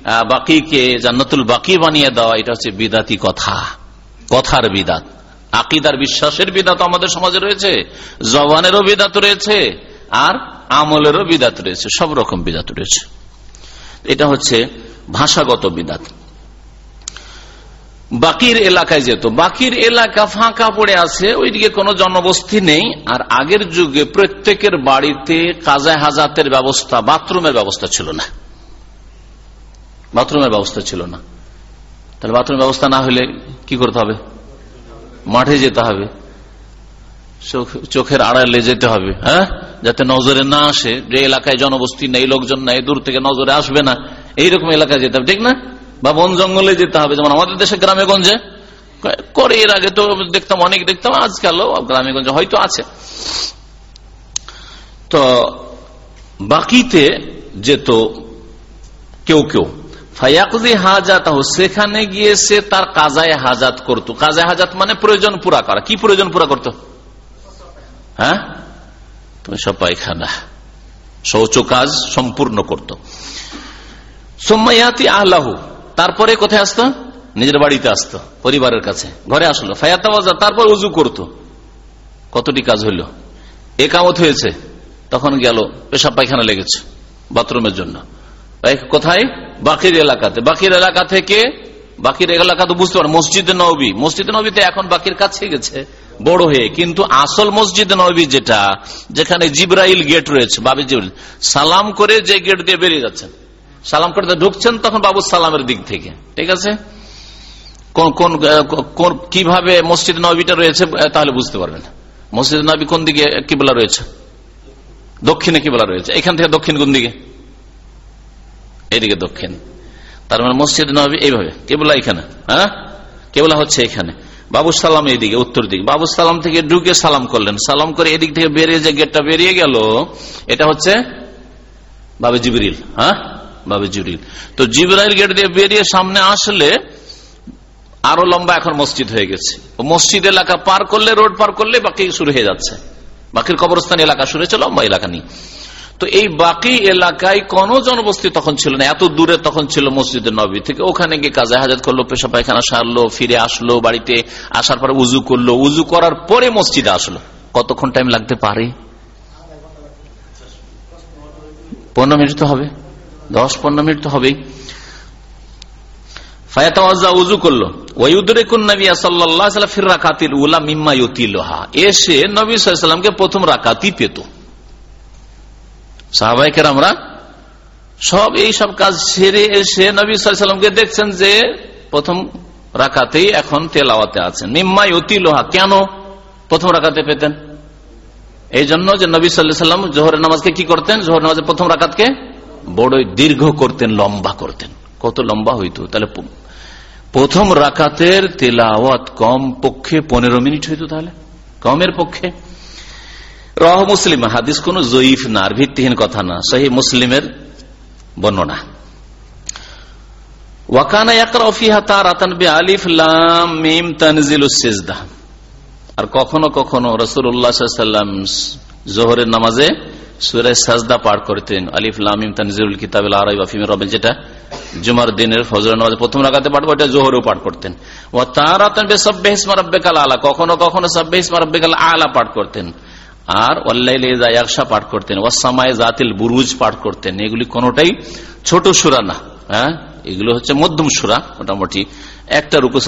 বাকিকে জান্নাতুল বাকি বানিয়ে দেওয়া, এটা হচ্ছে বিদাতি কথা, কথার বিদাত। আকিদার বিশ্বাসের বিদাত আমাদের সমাজে রয়েছে, জবানেরও বিদাত রয়েছে, আর আমলেরও বিদাত রয়েছে, সব রকম বিদাত রয়েছে। এটা হচ্ছে ভাষাগত বিদাত। বাকির এলাকায় যেত। বাকির এলাকা ফাঁকা পড়ে আছে, ওইদিকে কোনো জনবস্তি নেই। আর আগের যুগে প্রত্যেকের বাড়িতে কাজা হাজাতের ব্যবস্থা, বাথরুমের ব্যবস্থা ছিল না। বাথরুমের ব্যবস্থা ছিল না। তাহলে বাথরুমের ব্যবস্থা না হলে কি করতে হবে? মাঠে যেতে হবে। চোখের আড়ালে যেতে হবে হ্যাঁ? যাতে নজরে না আসে। যে এলাকায় জনবস্তি নেই, লোকজন নেই, দূর থেকে নজরে আসবে না। এইরকম এলাকায় যেতে হবে, ঠিক না? বা বন জঙ্গলে যেতে হবে। যেমন আমাদের দেশে গ্রামে গঞ্জে করে এর আগে তো দেখতাম, অনেক দেখতাম আজকালও গ্রামে গঞ্জে হয়তো আছে। তো বাকিতে যেত কেউ কেউ। ফায়াকুজি হাজাত সেখানে গিয়ে সে তার কাজায় হাজাত করত। কাজায় হাজাত মানে প্রয়োজন পুরা করা। কি প্রয়োজন পুরা করত? হ্যাঁ? তুমি সব পায়খানা। শৌচ কাজ সম্পূর্ণ করত। সোম্মায়াতি আহলাহু তারপরে কোথায় আসতো? নিজের বাড়িতে আসতো, পরিবারের কাছে। ঘরে আসলো। ফায়াতাবাজা তারপর উজু করত। কতটি কাজ হইল? একামত হয়েছে। তখন গেল, পেশাব পায়খানা লেগেছে, বাথরুমের জন্য। কোথায়? বাকির এলাকাতে। বাকির এলাকা থেকে, বাকির এলাকা তো বুঝতে পারেন মসজিদ নবী। মসজিদ নবীতে এখন বাকির কাছে গেছে, বড় হয়ে। কিন্তু আসল মসজিদ নবী যেটা, যেখানে জিব্রাইল গেট রয়েছে, বাবি জিব্রাইল, সালাম করে যে গেট দিয়ে বেরিয়ে যাচ্ছেন। সালাম করতে ঢুকছেন, তখন বাবু সালামের দিক থেকে। ঠিক আছে? কোন কোন কীভাবে মসজিদ নবীটা রয়েছে তাহলে বুঝতে পারবেন। মসজিদ নবী কোন দিকে কিবলা রয়েছে? দক্ষিণে কিবলা রয়েছে। এখান থেকে দক্ষিণ কোন দিকে? এদিকে দক্ষিণ। তার মানে মসজিদ নবী এইভাবে। কেবলা এখানে হ্যাঁ? কেবলা হচ্ছে এখানে। বাবু সালাম এইদিকে, উত্তর দিকে। বাবু সালাম থেকে ঢুকে সালাম করলেন। সালাম করে এদিক থেকে বেরিয়ে যে গেটটা বেরিয়ে গেল, এটা হচ্ছে বাবে জিবরিল হ্যাঁ? বাবে জিবরিল। তো জিবরাইল গেট দিয়ে বেরিয়ে সামনে আসলে আরও লম্বা এখন মসজিদ হয়ে গেছে। মসজিদ এলাকা পার করলে, রোড পার করলে বাকি শুরু হয়ে যাচ্ছে। বাকির কবরস্থান এলাকা শুরু হয়েছে, লম্বা এলাকা নেই। তো এই বাকি এলাকায় কোন জনবস্তি তখন ছিল না। এত দূরে তখন ছিল মসজিদের নবী। থেকে ওখানে গিয়ে কাজে হাজাত করল পেশা পায়খানা সারলো, ফিরে আসলো বাড়িতে। আসার পর উজু করল। উজু করার পরে মসজিদে আসলো। কতক্ষণ টাইম লাগতে পারে? পনেরো মিনিট তো হবে। দশ পনেরো মিনিট তো হবেই। করল। আমরা সব এই সব কাজ সেরে এসে নবী দেখছেন যে প্রথম রাখাতেই এখন তেলাওয়াতে আছেন। মিম্মাই অতি লোহা কেন প্রথম রাখাতে পেতেন? এই জন্য যে নবী সাল্লাম জোহরের নামাজকে কি করতেন? জোহর নামাজের প্রথম রাখাতকে বড়ই দীর্ঘ করতেন, লম্বা করতেন। কত লম্বা হইতো? তাহলে প্রথম রাকাতের তেলাওয়াত কম পক্ষে পনেরো মিনিট হইতো তাহলে? কমের পক্ষে? রহ মুসলিম, হাদিস কোন জয়ীফ না, আর ভিত্তিহীন কথা না। সহি মুসলিমের বর্ণনা। আর কখনো কখনো রসুল্লাহাম জোহরের নামাজে সাজদা পাঠ করতেন আলিফ লামিম তানজিল কিতাব যেটা জুমার দিনের ফজর নামাজ প্রথম রাখাতে পাঠ জোহরেও পাঠ করতেন। ও তারা রব্বেকাল আলা, কখনো কখনো রব্বেকাল আলা পাঠ করতেন। আর ওয়াল্লাইলেজা পাঠ করতেন ওয়াসামায় জাতিল বুরুজ পাঠ করতেন। এগুলি কোনটাই ছোট সুরা না হ্যাঁ? এগুলো হচ্ছে মধ্যম সুরা, মোটামুটি। একটা রুকু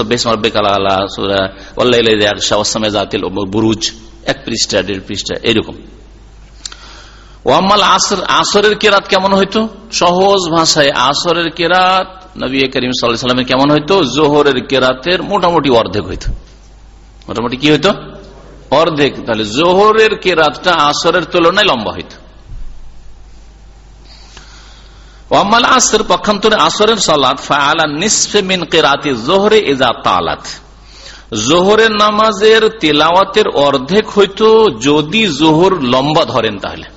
আলা, সুরা ওয়াল্লাইলেজা ওয়াসামায় জাতিল বুরুজ, এক পৃষ্ঠা, দেড় পৃষ্ঠা, এরকম। ওয়াম্মাল আসর, আসরের কেরাত কেমন হইতো? সহজ ভাষায় আসরের কেরাত নবী করিম সাল্লামের কেমন হইতো? জোহরের কেরাতের মোটামুটি অর্ধেক হইতো। মোটামুটি কি হইতো? অর্ধেক। তাহলে জোহরের কেরাতটা আসরের তুলনায় লম্বা হইত। ওয়াম্মাল আসর পক্ষান্তরে আসরের সালাত ফাআলা নিসফে মিন কিরাতি যোহরে ইজা তালাত। জোহরের নামাজের তেলাওয়াতের অর্ধেক হইতো যদি জোহর লম্বা ধরেন তাহলে।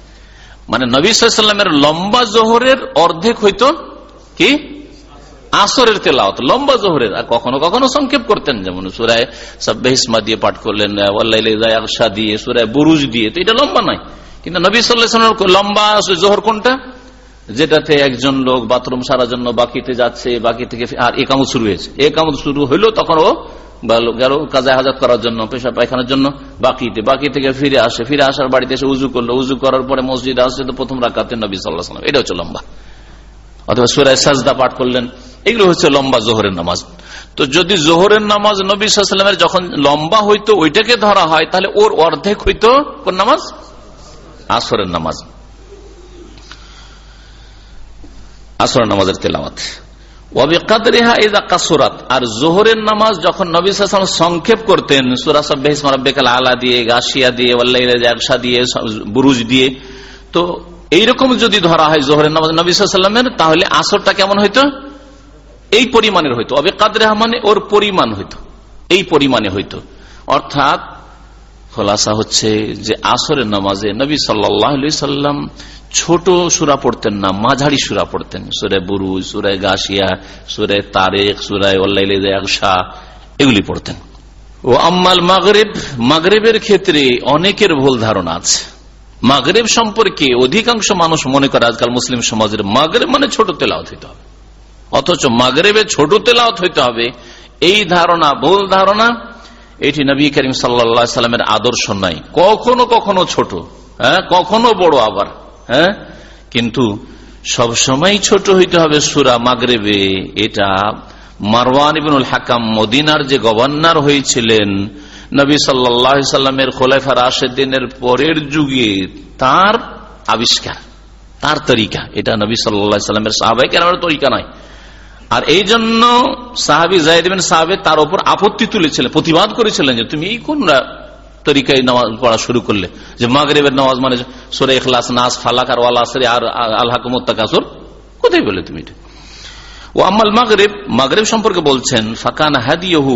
মানে নবী লম্বা জোহরের অর্ধেক হইতো কি? আসরের তেলাওয়াত, লম্বা জোহরের। আর কখনো কখনো সংক্ষেপ করতেন, যেমন সুরায় সাব্বাহিসমা দিয়ে পাঠ করলেন আল্লাহ দিয়ে সুরায় বুরুজ দিয়ে। তো এটা লম্বা নয়। কিন্তু নবী সাল্লাহ লম্বা জোহর কোনটা? যেটাতে একজন লোক বাথরুম সারার জন্য বাকিতে যাচ্ছে, বাকি থেকে আর একামত শুরু হয়েছে। একামত শুরু হইল, তখন ও কাজে হাজাত করার জন্য পেশা পায়খানার জন্য, বাকিতে বাকি থেকে ফিরে আসে, ফিরে আসার বাড়িতে এসে উজু করল, উজু করার পরে আসছে তো প্রথম নবী সাল্লাহ সাল্লাম এটা হচ্ছে লম্বা। অথবা সুরায় সাজদা পাঠ করলেন। এগুলো হচ্ছে লম্বা জোহরের নামাজ। তো যদি জোহরের নামাজ নবী সাল্লামের যখন লম্বা হইতো, ওইটাকে ধরা হয়, তাহলে ওর অর্ধেক হইতো কোন নামাজ? আসরের নামাজ। আসরের নামাজের তেলাওয়াত। আর জোহরের নামাজ যখন নবী সংক্ষেপ করতেন আলা দিয়ে গাছিয়া দিয়ে একসা দিয়ে, বুরুজ দিয়ে, তো এইরকম যদি ধরা হয় জোহরের নামাজ নবী সাল্লামের তাহলে আসরটা কেমন হইতো? এই পরিমাণের হইতো। অবে কাদরেহা মানে ওর পরিমাণ হইতো। এই পরিমাণে হইতো। অর্থাৎ খোলাসা হচ্ছে যে আসরের নামাজে নবী সাল্লাম ছোট সুরা পড়তেন না, মাঝারি সুরা পড়তেন। সুরে বুরু সুরায় গাছিয়া সুরে তারেক সুরায় শাহ এগুলি পড়তেন। ও আম্মাল মাগরেব, মাগরেবের ক্ষেত্রে অনেকের ভুল ধারণা আছে। মাগরেব সম্পর্কে অধিকাংশ মানুষ মনে করে আজকাল মুসলিম সমাজের মাগরেব মানে ছোট তেলাওত হইতে হবে। অথচ মাগরেবে ছোট তেলাওত হইতে হবে, এই ধারণা ভুল ধারণা এটি নবী করিম সাল্লা সাল্লামের আদর্শ নাই কখনো কখনো ছোট হ্যাঁ? কখনো বড় আবার হ্যাঁ? কিন্তু সবসময় ছোট হইতে হবে সুরা মাগরেবে। এটা মারওয়ান ইবনুল হাকাম মদিনার যে গভর্নর হয়েছিলেন, নবী সাল্লামের খোলাফার দিনের পরের যুগে তার আবিষ্কার, তার তরিকা। এটা নবী সাল্লা সাল্লামের সাহাবাই কেন তরিকা নয়। আর এই জন্য সাহাবি জাহিদিন সাহাবে তার উপর আপত্তি তুলেছিলেন, প্রতিবাদ করেছিলেন যে তুমি এই কোন তরিকায় নামাজ পড়া শুরু করলে? যে মাগরেবের নামাজ মানে সোরে এখলাস নাস, ফালাক আর ওয়ালাসরে আর আল্লাহ কোথায় বলে তুমি এটা? ও আমাল মাগরেব মাগরেব সম্পর্কে বলছেন, ফাকান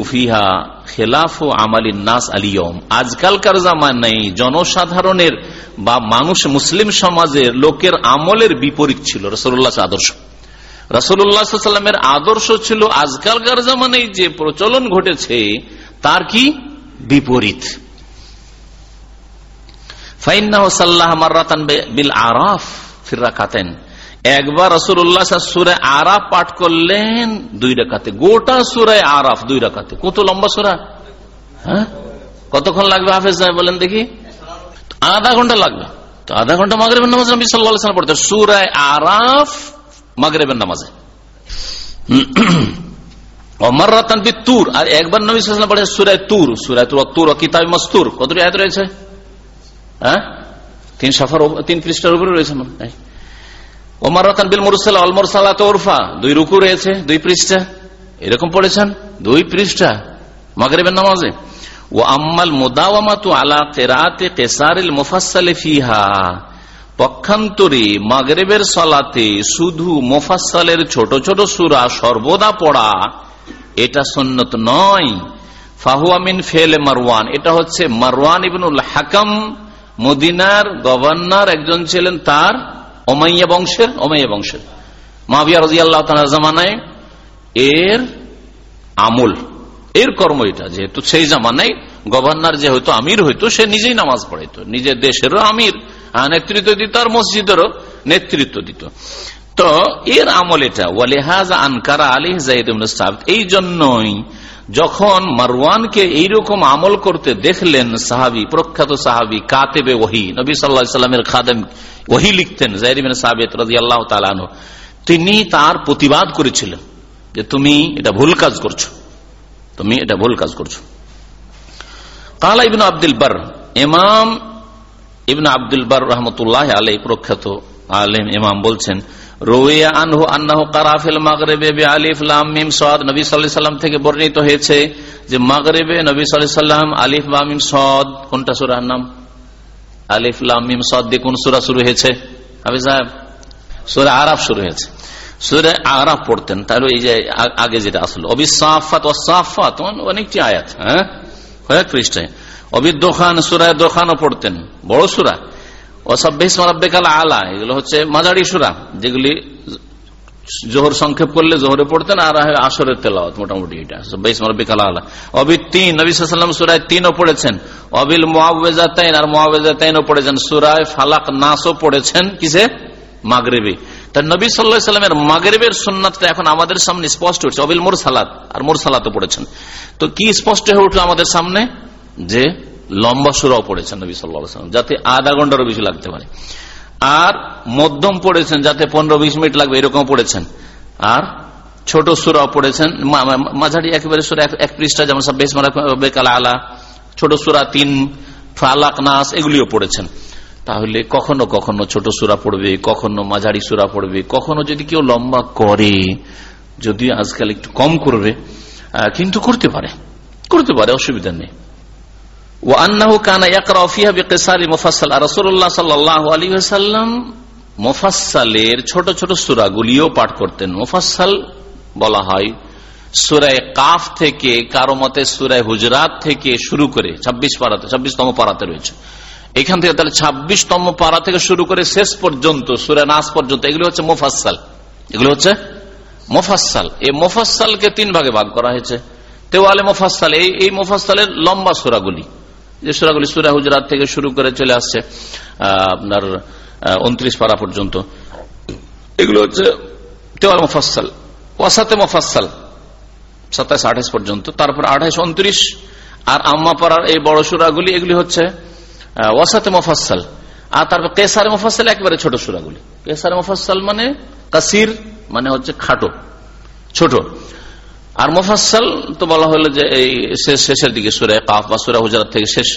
ফিহা খেলাফ ও আমালিন নাস আলিয়ম। আজকালকার জামানায় জনসাধারণের বা মানুষ মুসলিম সমাজের লোকের আমলের বিপরীত ছিল রসুল্লাহ আদর্শ। রসুল্লাহামের আদর্শ ছিল আজকালকার জামানায় যে প্রচলন ঘটেছে, তার কি? বিপরীত। বিল আরাফ ফিরা কাতেন একবার রসুল্লাহ সুরে আরাফ পাঠ করলেন দুই রাকাতে। গোটা সুরায় আরাফ দুই রাকাতে। কত লম্বা সুরা? হ্যাঁ? কতক্ষণ লাগবে হাফেজ সাহেব বলেন দেখি? আধা ঘণ্টা লাগবে। তো আধা ঘণ্টা নামাজ নবী সাল্লাহ পড়তে সুরায় আরাফ মাগরেবের নামাজে। দুই রুকু রয়েছে, দুই পৃষ্ঠা। এরকম পড়েছেন? দুই পৃষ্ঠা মাগরেবের নামাজে। ও আম্মাল মোদাওয়ামাতু আলা কেরাতে কেসারিল মুফাসালে ফিহা। পক্ষান্তরে মাগরেবের সালাতে শুধু মোফাসালের ছোট ছোট সুরা সর্বদা পড়া, এটা সন্ন্যত নয়। ফাহুয়ামিন ফেলে মারওয়ান, এটা হচ্ছে মারওয়ান ইবনুল হাকাম, মদিনার গভর্নর একজন ছিলেন তার অমাইয়া বংশের, ওমাইয়া বংশের। মাবিয়া রাজি আল্লাহ জামানায় এর আমল, এর কর্ম এটা, যেহেতু সেই জামানায় গভর্নর যে হয়তো আমির হইতো, সে নিজেই নামাজ পড়াইতো, নিজের দেশেরও আমির। নেতৃত্ব দিত আর মসজিদেরও নেতৃত্ব দিত। তো এর আমল এটা ওয়ালেহাজ আনকারা আলী জাহিদ এই জন্যই যখন মারওয়ানকে এইরকম আমল করতে দেখলেন সাহাবি, প্রখ্যাত সাহাবি কাতেবে ওহি, নবী সাল্লামের খাদেম ওহি লিখতেন জাহিদিন সাহেব রাজি আল্লাহ তালানো তিনি তার প্রতিবাদ করেছিলেন যে তুমি এটা ভুল কাজ করছ, তুমি এটা ভুল কাজ করছ। কালা ইবিন আব্দুল বার, ইমাম ইবিন আব্দুল বার রহমতুল্লাহ আলাই প্রখ্যাত আলেম ইমাম বলছেন সাল্লাম আলিফ হয়েছে? আরাফ পড়তেন তাহলে এই যে আগে যেটা আসলো, অবিসাফাত অনেকটি আয়াত হ্যাঁ? কয়েক অবির দোকান, সুরায় দোকানও পড়তেন। বড় সুরা। অসাব্বিস মারাব্বেকাল আলা, এগুলো হচ্ছে মাঝারি সুরা, যেগুলি জোহর সংক্ষেপ করলে জোহরে পড়তেন আর আসরের তেলাওয়াত, মোটামুটি এটা বেশ মারবিকাল আলা। অবির তিন, নবী সাল্লাম সুরায় তিনও পড়েছেন। অবিল মোয়াবেজাতাইন আর মোয়াবেজাতাইনও পড়েছেন। সুরায় ফালাক নাসও পড়েছেন, কিসে? মাগরেবে। তার নবী সাল্লাহ সাল্লামের মাগরেবের সুন্নাতটা এখন আমাদের সামনে স্পষ্ট হচ্ছে, অবিল মোর সালাত আর মোর সালাতও পড়েছেন। তো কি স্পষ্ট হয়ে উঠল আমাদের সামনে? যে লম্বা সুরাও পড়েছেন নবী সাল্লাম যাতে আধা ঘন্টারও বেশি লাগতে পারে। আর মধ্যম পড়েছেন, যাতে পনেরো বিশ মিনিট লাগবে এরকম পড়েছেন। আর ছোট সুরাও পড়েছেন মাঝারি একেবারে সুরা এক- পৃষ্ঠা, যেমন বেকাল আলা ছোট সুরা তিন, ফালাক নাস, এগুলিও পড়েছেন। তাহলে কখনো কখনো ছোট সুরা পড়বে, কখনো মাঝারি সুরা পড়বে, কখনো যদি কেউ লম্বা করে, যদি আজকাল একটু কম করবে কিন্তু করতে পারে। করতে পারে, অসুবিধা নেই। ওয়ান্নাহু কানা ইয়াকরা ফিহা বিকিসারি মুফাসসাল। রাসূলুল্লাহ সাল্লাল্লাহু আলাইহি ওয়াসাল্লাম মুফাসসালের ছোট ছোট সূরাগুলিও পাঠ করতেন। মুফাসসাল বলা হয় সূরায়ে কাফ থেকে কারও মতে সুরায় হুজরাত থেকে শুরু করে 26 পাড়াতে 26 তম পারাতে রয়েছে। এখান থেকে তাহলে 26 তম পারা থেকে শুরু করে শেষ পর্যন্ত, সূরা নাস পর্যন্ত, এগুলো হচ্ছে মুফাসসাল। এগুলো হচ্ছে মুফাসসাল। এই মুফাসসালকে তিন ভাগে ভাগ করা হয়েছে। তেওয়ালে মুফাসসাল, এই এই মুফাসসালের লম্বা সূরাগুলি। যে সুরাগুলি সুরা হুজরাত থেকে শুরু করে চলে আসছে আপনার উনত্রিশ পারা পর্যন্ত। এগুলো হচ্ছে তেওয়াল মুফাসসাল, ওয়াসাতে মুফাসসাল সাতাশ আঠাশ পর্যন্ত। তারপর আঠাইশ, উনত্রিশ, আর আম্মা পাড়ার এই বড় সুরাগুলি, এগুলি হচ্ছে ওয়াসাতে মুফাসসাল। আর তারপর কেসারে মুফাসসাল একবারে ছোট সুরাগুলি। কেসারে মুফাসসাল মানে কাসির মানে হচ্ছে খাটো, ছোট। আর মোফাসাল তো বলা হলো যে এই শেষ শেষের দিকে সুরা কাফ বা সুরা হুজরাত থেকে শেষ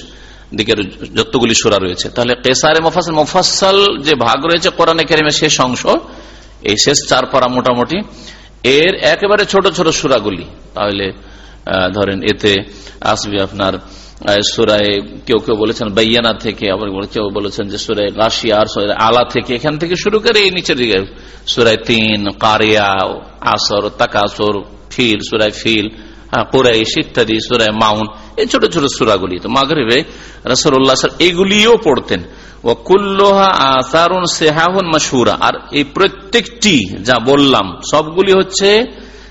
দিকের যতগুলি সুরা রয়েছে। তাহলে কেসারে মোফাসাল মোফাসাল যে ভাগ রয়েছে কোরআনে কেরিমের শেষ অংশ, এই শেষ চার পারা মোটামুটি, এর একেবারে ছোট ছোট সুরাগুলি। তাহলে ধরেন এতে আসবে আপনার সুরায় কেউ কেউ বলেছেন বাইয়ানা থেকে, আবার কেউ বলেছেন যে সুরায় গাছিয়া আর সুরায় আলা থেকে। এখান থেকে শুরু করে এই নিচের দিকে সুরায় তিন, কারিয়া, আসর, তাকাসর ফিল সুরায় ফিল হ্যাঁ, কুরাইশ ইত্যাদি সুরায় মাউন এই ছোট ছোট সুরাগুলি। তো মাগরিবে রসুল্লাহ এগুলিও পড়তেন। ও কুল্লোহা আর এই প্রত্যেকটি যা বললাম সবগুলি হচ্ছে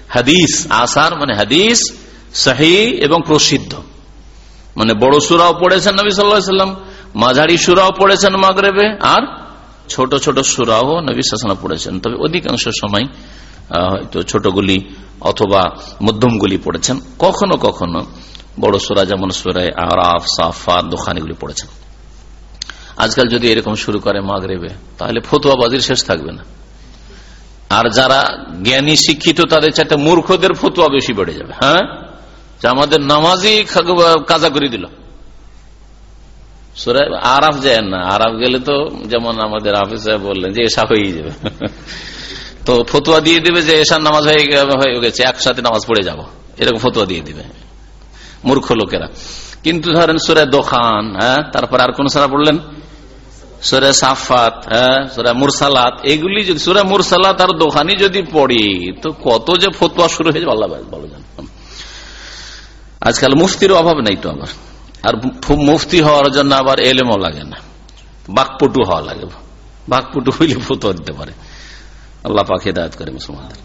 হাদিস। আসার মানে হাদিস সাহি এবং প্রসিদ্ধ। মানে বড় সুরাও পড়েছেন নবী সাল্লাম মাঝারি সুরাও পড়েছেন মাগরেবে আর ছোট ছোট সুরাও নবী সাল্লাম পড়েছেন। তবে অধিকাংশ সময় হয়তো ছোটগুলি অথবা মধ্যমগুলি পড়েছেন। কখনো কখনো বড় সোরা যেমন সুরায় আরাফ সাফা দোকানিগুলি পড়েছেন। আজকাল যদি এরকম শুরু করে মাগরেবে, তাহলে ফতুয়াবাজির শেষ থাকবে না। আর যারা জ্ঞানী শিক্ষিত, তাদের চাইতে মূর্খদের ফতুয়া বেশি বেড়ে যাবে হ্যাঁ? যে আমাদের নামাজই কাজা করে দিল। আরাফ যায় না। আরাফ গেলে তো যেমন আমাদের হাফিজ সাহেব বললেন যে এসা হয়ে যাবে। তো ফতুয়া দিয়ে দিবে যে এসার নামাজ হয়ে গেছে, একসাথে নামাজ পড়ে যাব। এরকম ফতুয়া দিয়ে দিবে। মূর্খ লোকেরা। কিন্তু ধরেন সুরে দোকান হ্যাঁ তারপর আর কোন সারা পড়লেন? সুরে সাফাত হ্যাঁ সুরে মুরসালাত। এগুলি যদি সুরে মুরসালাত আর দোকানি যদি পড়ি, তো কত যে ফতুয়া শুরু হয়েছে আল্লাহ ভালো জান। আজকাল মুফতির অভাব নেই তো আবার। আর মুফতি হওয়ার জন্য আবার এলেমও লাগে না। বাকপটু হওয়া লাগে। বাকপটু হইলে ফতুয়া দিতে পারে। আল্লাহ পাক হেদায়ত করে মুসলমানদের।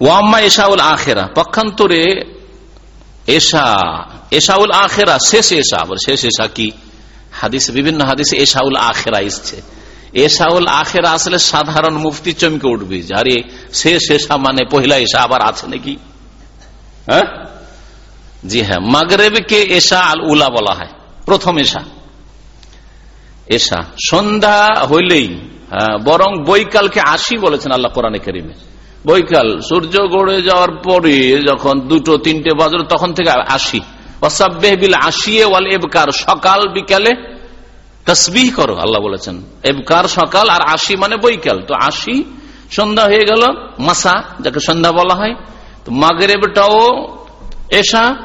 ওয়াম্মা এশাউল আখেরা, পক্ষান্তরে এশা, এশাউল আখেরা, শেষ এশা, আবার শেষ এশা কি? হাদিসে, বিভিন্ন হাদিসে এশাউল আখেরা এসছে। এশাউল আখেরা আসলে সাধারণ মুফতি চমকে উঠবে যে, আরে শেষ এশা মানে পহিলা এশা আবার আছে নাকি? হ্যাঁ? জি হ্যাঁ মাগরেবকে এশা আল উলা বলা হয়, প্রথম এশা। এশা, সন্ধ্যা হইলেই বরং বৈকালকে আশি বলেছেন আল্লাহ কোরআনে করিমে। বৈকাল, সূর্য গড়ে যাওয়ার পরে যখন দুটো, তিনটে বাজর তখন থেকে আশি অসাবেহবিল আশিয়ে ওয়াল এবকার, সকাল বিকালে তসবিহ করো, আল্লাহ বলেছেন। এবকার সকাল আর আশি মানে বৈকাল। তো আশি সন্ধ্যা হয়ে গেল, মাসা, যাকে সন্ধ্যা বলা হয়, তো মাগরেবটাও এশা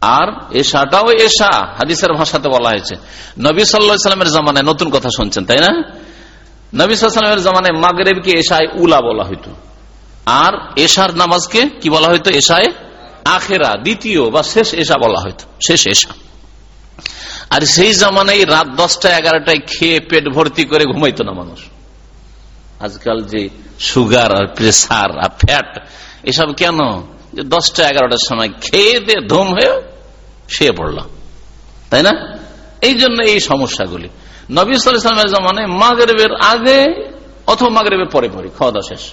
আর এশাটাও এশা, হাদিসের ভাষাতে বলা হয়েছে। নবী সাল্লা সাল্লামের জামানায় নতুন কথা শুনছেন, তাই না? নবী সাল্লামের জামানায় মাগরেবকে এশায় উলা বলা হইতো। আর এশার নামাজকে কি বলা হয়তো এশায় আখেরা, দ্বিতীয় বা শেষ এশা বলা হয়তো শেষ এশা। আর সেই জামানায় রাত দশটা এগারোটায় খেয়ে পেট ভর্তি করে ঘুমাইতো না মানুষ। আজকাল যে সুগার আর প্রেসার আর ফ্যাট, এসব কেন? যে দশটা এগারোটার সময় খেয়ে দিয়ে ধুম হয়ে শুয়ে পড়লাম। তাই না? এই জন্য এই সমস্যাগুলি। নবী সালামের জামানে মাগরেবের আগে অথবা মাগরেবের পরে পরে খাওয়া দাওয়া শেষ।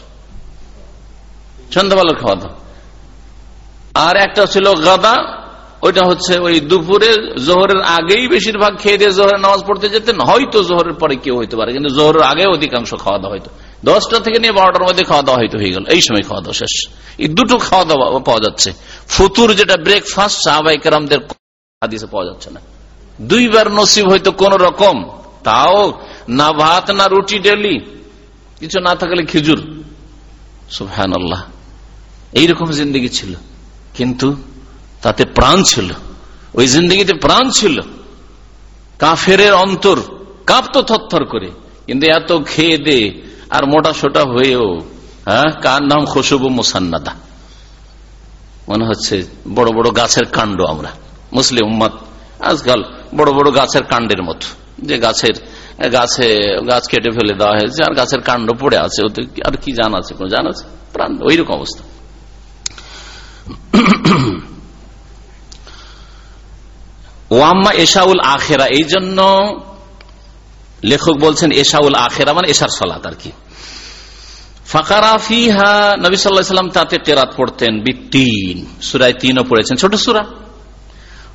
সন্ধ্যাবেলার খাওয়া দাওয়া। আর একটা ছিল গাদা, ওইটা হচ্ছে ওই দুপুরে জোহরের আগেই বেশিরভাগ খেয়ে দিয়ে জোহরের নামাজ পড়তে যেতেন, হয়তো জোহরের পরে কেউ হইতে পারে, কিন্তু জোহরের আগে অধিকাংশ খাওয়া দাওয়া হয়তো দশটা থেকে নিয়ে বারোটার মধ্যে খাওয়া দাওয়া হয়তো হয়ে গেল। এই সময় খাওয়া দাওয়া শেষ। এই দুটো খাওয়া দাওয়া পাওয়া যাচ্ছে। ফুতুর যেটা ব্রেকফাস্ট হাদিসে পাওয়া যাচ্ছে না। দুইবার নসিব হয়তো কোন রকম তাও না ভাত, না রুটি, ডেলি। কিছু না থাকলে খেজুর। সুফহান আল্লাহ এইরকম জিন্দগি ছিল। কিন্তু তাতে প্রাণ ছিল। ওই জিন্দগিতে প্রাণ ছিল। কাফের অন্তর কাঁপতো থরথর করে। কিন্তু এত খেয়ে দে আর মোটা সোটা হয়েও হ্যাঁ কার নাম খুশুবু মুসান্নাদা? মনে হচ্ছে বড় বড় গাছের কাণ্ড আমরা। মুসলিম উম্মাদ। আজকাল বড় বড় গাছের কাণ্ডের মতো। যে গাছের, গাছে, গাছ কেটে ফেলে দেওয়া হয়েছে, আর গাছের কাণ্ড পড়ে আছে, ওতে আর কি জান আছে, কোন জান আছে? প্রাণ, ওইরকম অবস্থা। ওয়াম্মা এশাউল আখেরা, এই জন্য লেখক বলছেন এশাউল আখেরা মানে এশার সলাত আর কি। ফাকারা ফিহা, নবী সাল্লাহ সাল্লাম তাতে কেরাত পড়তেন বি তিন সুরায় তিনও পড়েছেন। ছোট সুরা।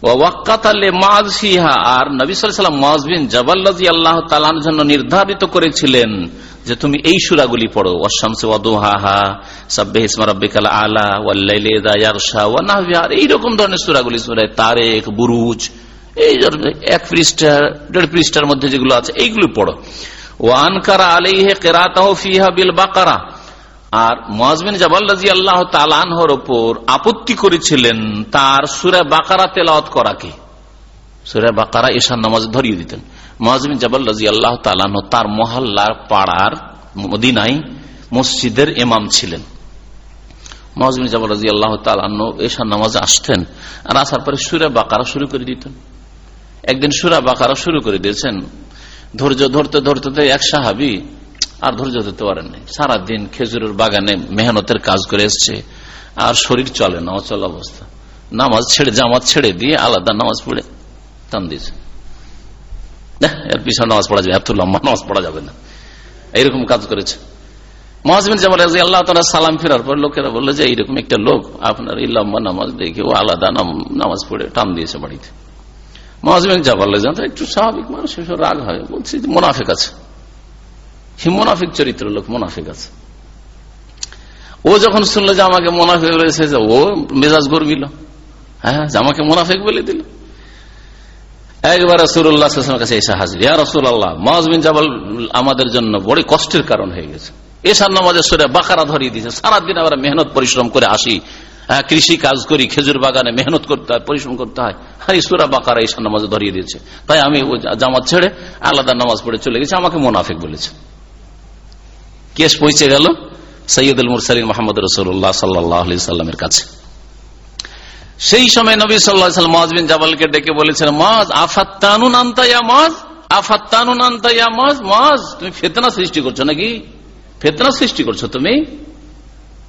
আর নবী সাল্লাম মজবিন জবাল্লাজি আল্লাহ তালার জন্য নির্ধারিত করেছিলেন যে তুমি এই সুরাগুলি পড়ো। অশামসে ওয়াদুহাহা সাব্বে ইসমা রব্বিকাল আলা ওয়াল্লাইলে দায়ারশা ওয়া নাহবিহার এইরকম ধরনের সুরাগুলি সুরায় তারেক বুরুজ, এই এক পৃষ্ঠা, দেড় পৃষ্ঠার মধ্যে যেগুলো আছে, এইগুলো পড়ো। ওয়ানকারা আলাইহে কেরাতাহ ফিহা বিল বাকারা। আর মজমিন জাবাল্লাজি আল্লাহ তালানহর ওপর আপত্তি করেছিলেন তার সুরে বাকারা তেলাওয়াত করাকে। সুরে বাকারা ঈশান নামাজ ধরিয়ে দিতেন। মজমিন জাবাল্লাজি আল্লাহ তালান তার মহল্লার পাড়ার মদিনাই মসজিদের এমাম ছিলেন। মজমিন জাবাল্লাজি আল্লাহ তালান্ন ঈশান নামাজে আসতেন আর আসার পরে সুরে বাকারা শুরু করে দিতেন। একদিন সুরা বাকারা শুরু করে দিয়েছেন। ধৈর্য ধরতে ধরতে এক সাহাবি আর ধৈর্য ধরতে পারেন নাই। সারাদিন খেজুরের বাগানে মেহনতের কাজ করে এসছে, আর শরীর চলে না, অচল অবস্থা। নামাজ ছেড়ে, জামাত ছেড়ে দিয়ে আলাদা নামাজ পড়ে টান দিয়েছে। এর পিছনে নামাজ পড়া যাবে, এত লম্বা নামাজ পড়া যাবে না। এইরকম কাজ করেছে। মহাজমিন জামাল আল্লাহ তালা সালাম ফেরার পর লোকেরা বলল যে, এইরকম একটা লোক আপনার এই লম্বা নামাজ দেখে ও আলাদা নামাজ পড়ে টান দিয়েছে বাড়িতে। মহাজমিন জাবাল্লাহ একটু স্বাভাবিক মানুষ রাগ হয়, বলছি মোনাফেক আছে। সে মোনাফিক চরিত্র লোক, মোনাফিক আছে। ও যখন শুনলো যে আমাকে মোনাফিক রয়েছে ও মেজাজ গর্বিল। হ্যাঁ আমাকে মোনাফিক বলে দিল। একবার রসুল্লাহ কাছে এসে হাজির। জাবাল আমাদের জন্য বড় কষ্টের কারণ হয়ে গেছে। এসার নামাজের সরে বাকারা ধরিয়ে দিয়েছে। সারাদিন আমরা মেহনত পরিশ্রম করে আসি। হ্যাঁ কৃষি কাজ করি, খেজুর বাগানে মেহনত করতে হয়, পরিশ্রম করতে হয়। আর ইসুরা বাকারা ঈশান নামাজে ধরিয়ে দিয়েছে। তাই আমি জামাত ছেড়ে আলাদা নামাজ পড়ে চলে গেছি, আমাকে মোনাফিক বলেছে। কেস পৌঁছে গেল সৈয়দুল মুরসালিন মোহাম্মদ রসুল্লাহ সাল্লামের কাছে। সেই সময় নবী সাল্লাম মজ বিন জাবালকে ডেকে বলেছেন মজ, আফাত্তানুন আন্তাইয়া মজ? আফাত্তানুন আন্তাইয়া মজ? মজ, তুমি ফেতনা সৃষ্টি করছ নাকি? ফেতনা সৃষ্টি করছ তুমি?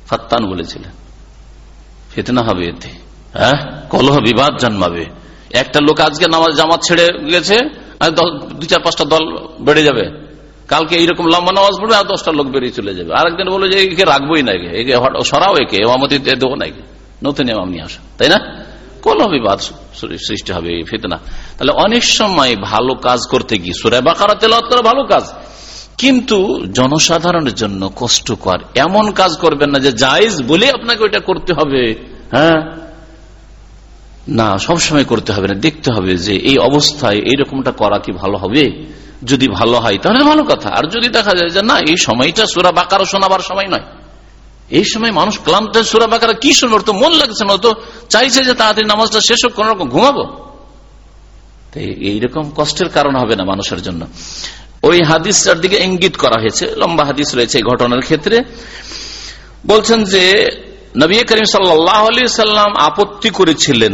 ফাত্তান বলেছিলেন, ফেতনা হবে এতে হ্যাঁ? কলহ বিবাদ জন্মাবে। একটা লোক আজকে নামাজ জামাত ছেড়ে গেছে দু চার পাঁচটা দল বেড়ে যাবে। কালকে এইরকম লম্বা নামাজ পড়বে, আর দশটা লোক বেরিয়ে চলে যাবে। আরেকদিন বলো যে, একে রাখবোই না একে। সরাও একে, এমামতি দেবো না নতুন এমাম নিয়ে আসো। তাই না? কল বিবাদ সৃষ্টি হবে ফেতনা। তাহলে অনেক সময় ভালো কাজ করতে গিয়ে, সুরে বাকারা তেলাওয়াত করা ভালো কাজ। কিন্তু জনসাধারণের জন্য কষ্টকর। এমন কাজ করবেন না যে, জায়জ বলে আপনাকে ওইটা করতে হবে। হ্যাঁ? না, সবসময় করতে হবে না। দেখতে হবে যে, এই অবস্থায় এইরকমটা করা কি ভালো হবে? যদি ভালো হয়, তাহলে ভালো কথা। আর যদি দেখা যায় যে না, এই সময়টা সুরা বাকারও শোনাবার সময় নয়। এই সময় মানুষ ক্লান্ত, সুরা বাকারা কি শুনব? তো মন লাগছে না তো চাইছে যে তাড়াতাড়ি নামাজটা শেষ হোক, কোন রকম ঘুমাবো। এইরকম কষ্টের কারণ হবে না মানুষের জন্য। ওই হাদিসটার দিকে ইঙ্গিত করা হয়েছে, লম্বা হাদিস রয়েছে এই ঘটনার ক্ষেত্রে। বলছেন যে, নবী করিম সাল্লাম আপত্তি করেছিলেন।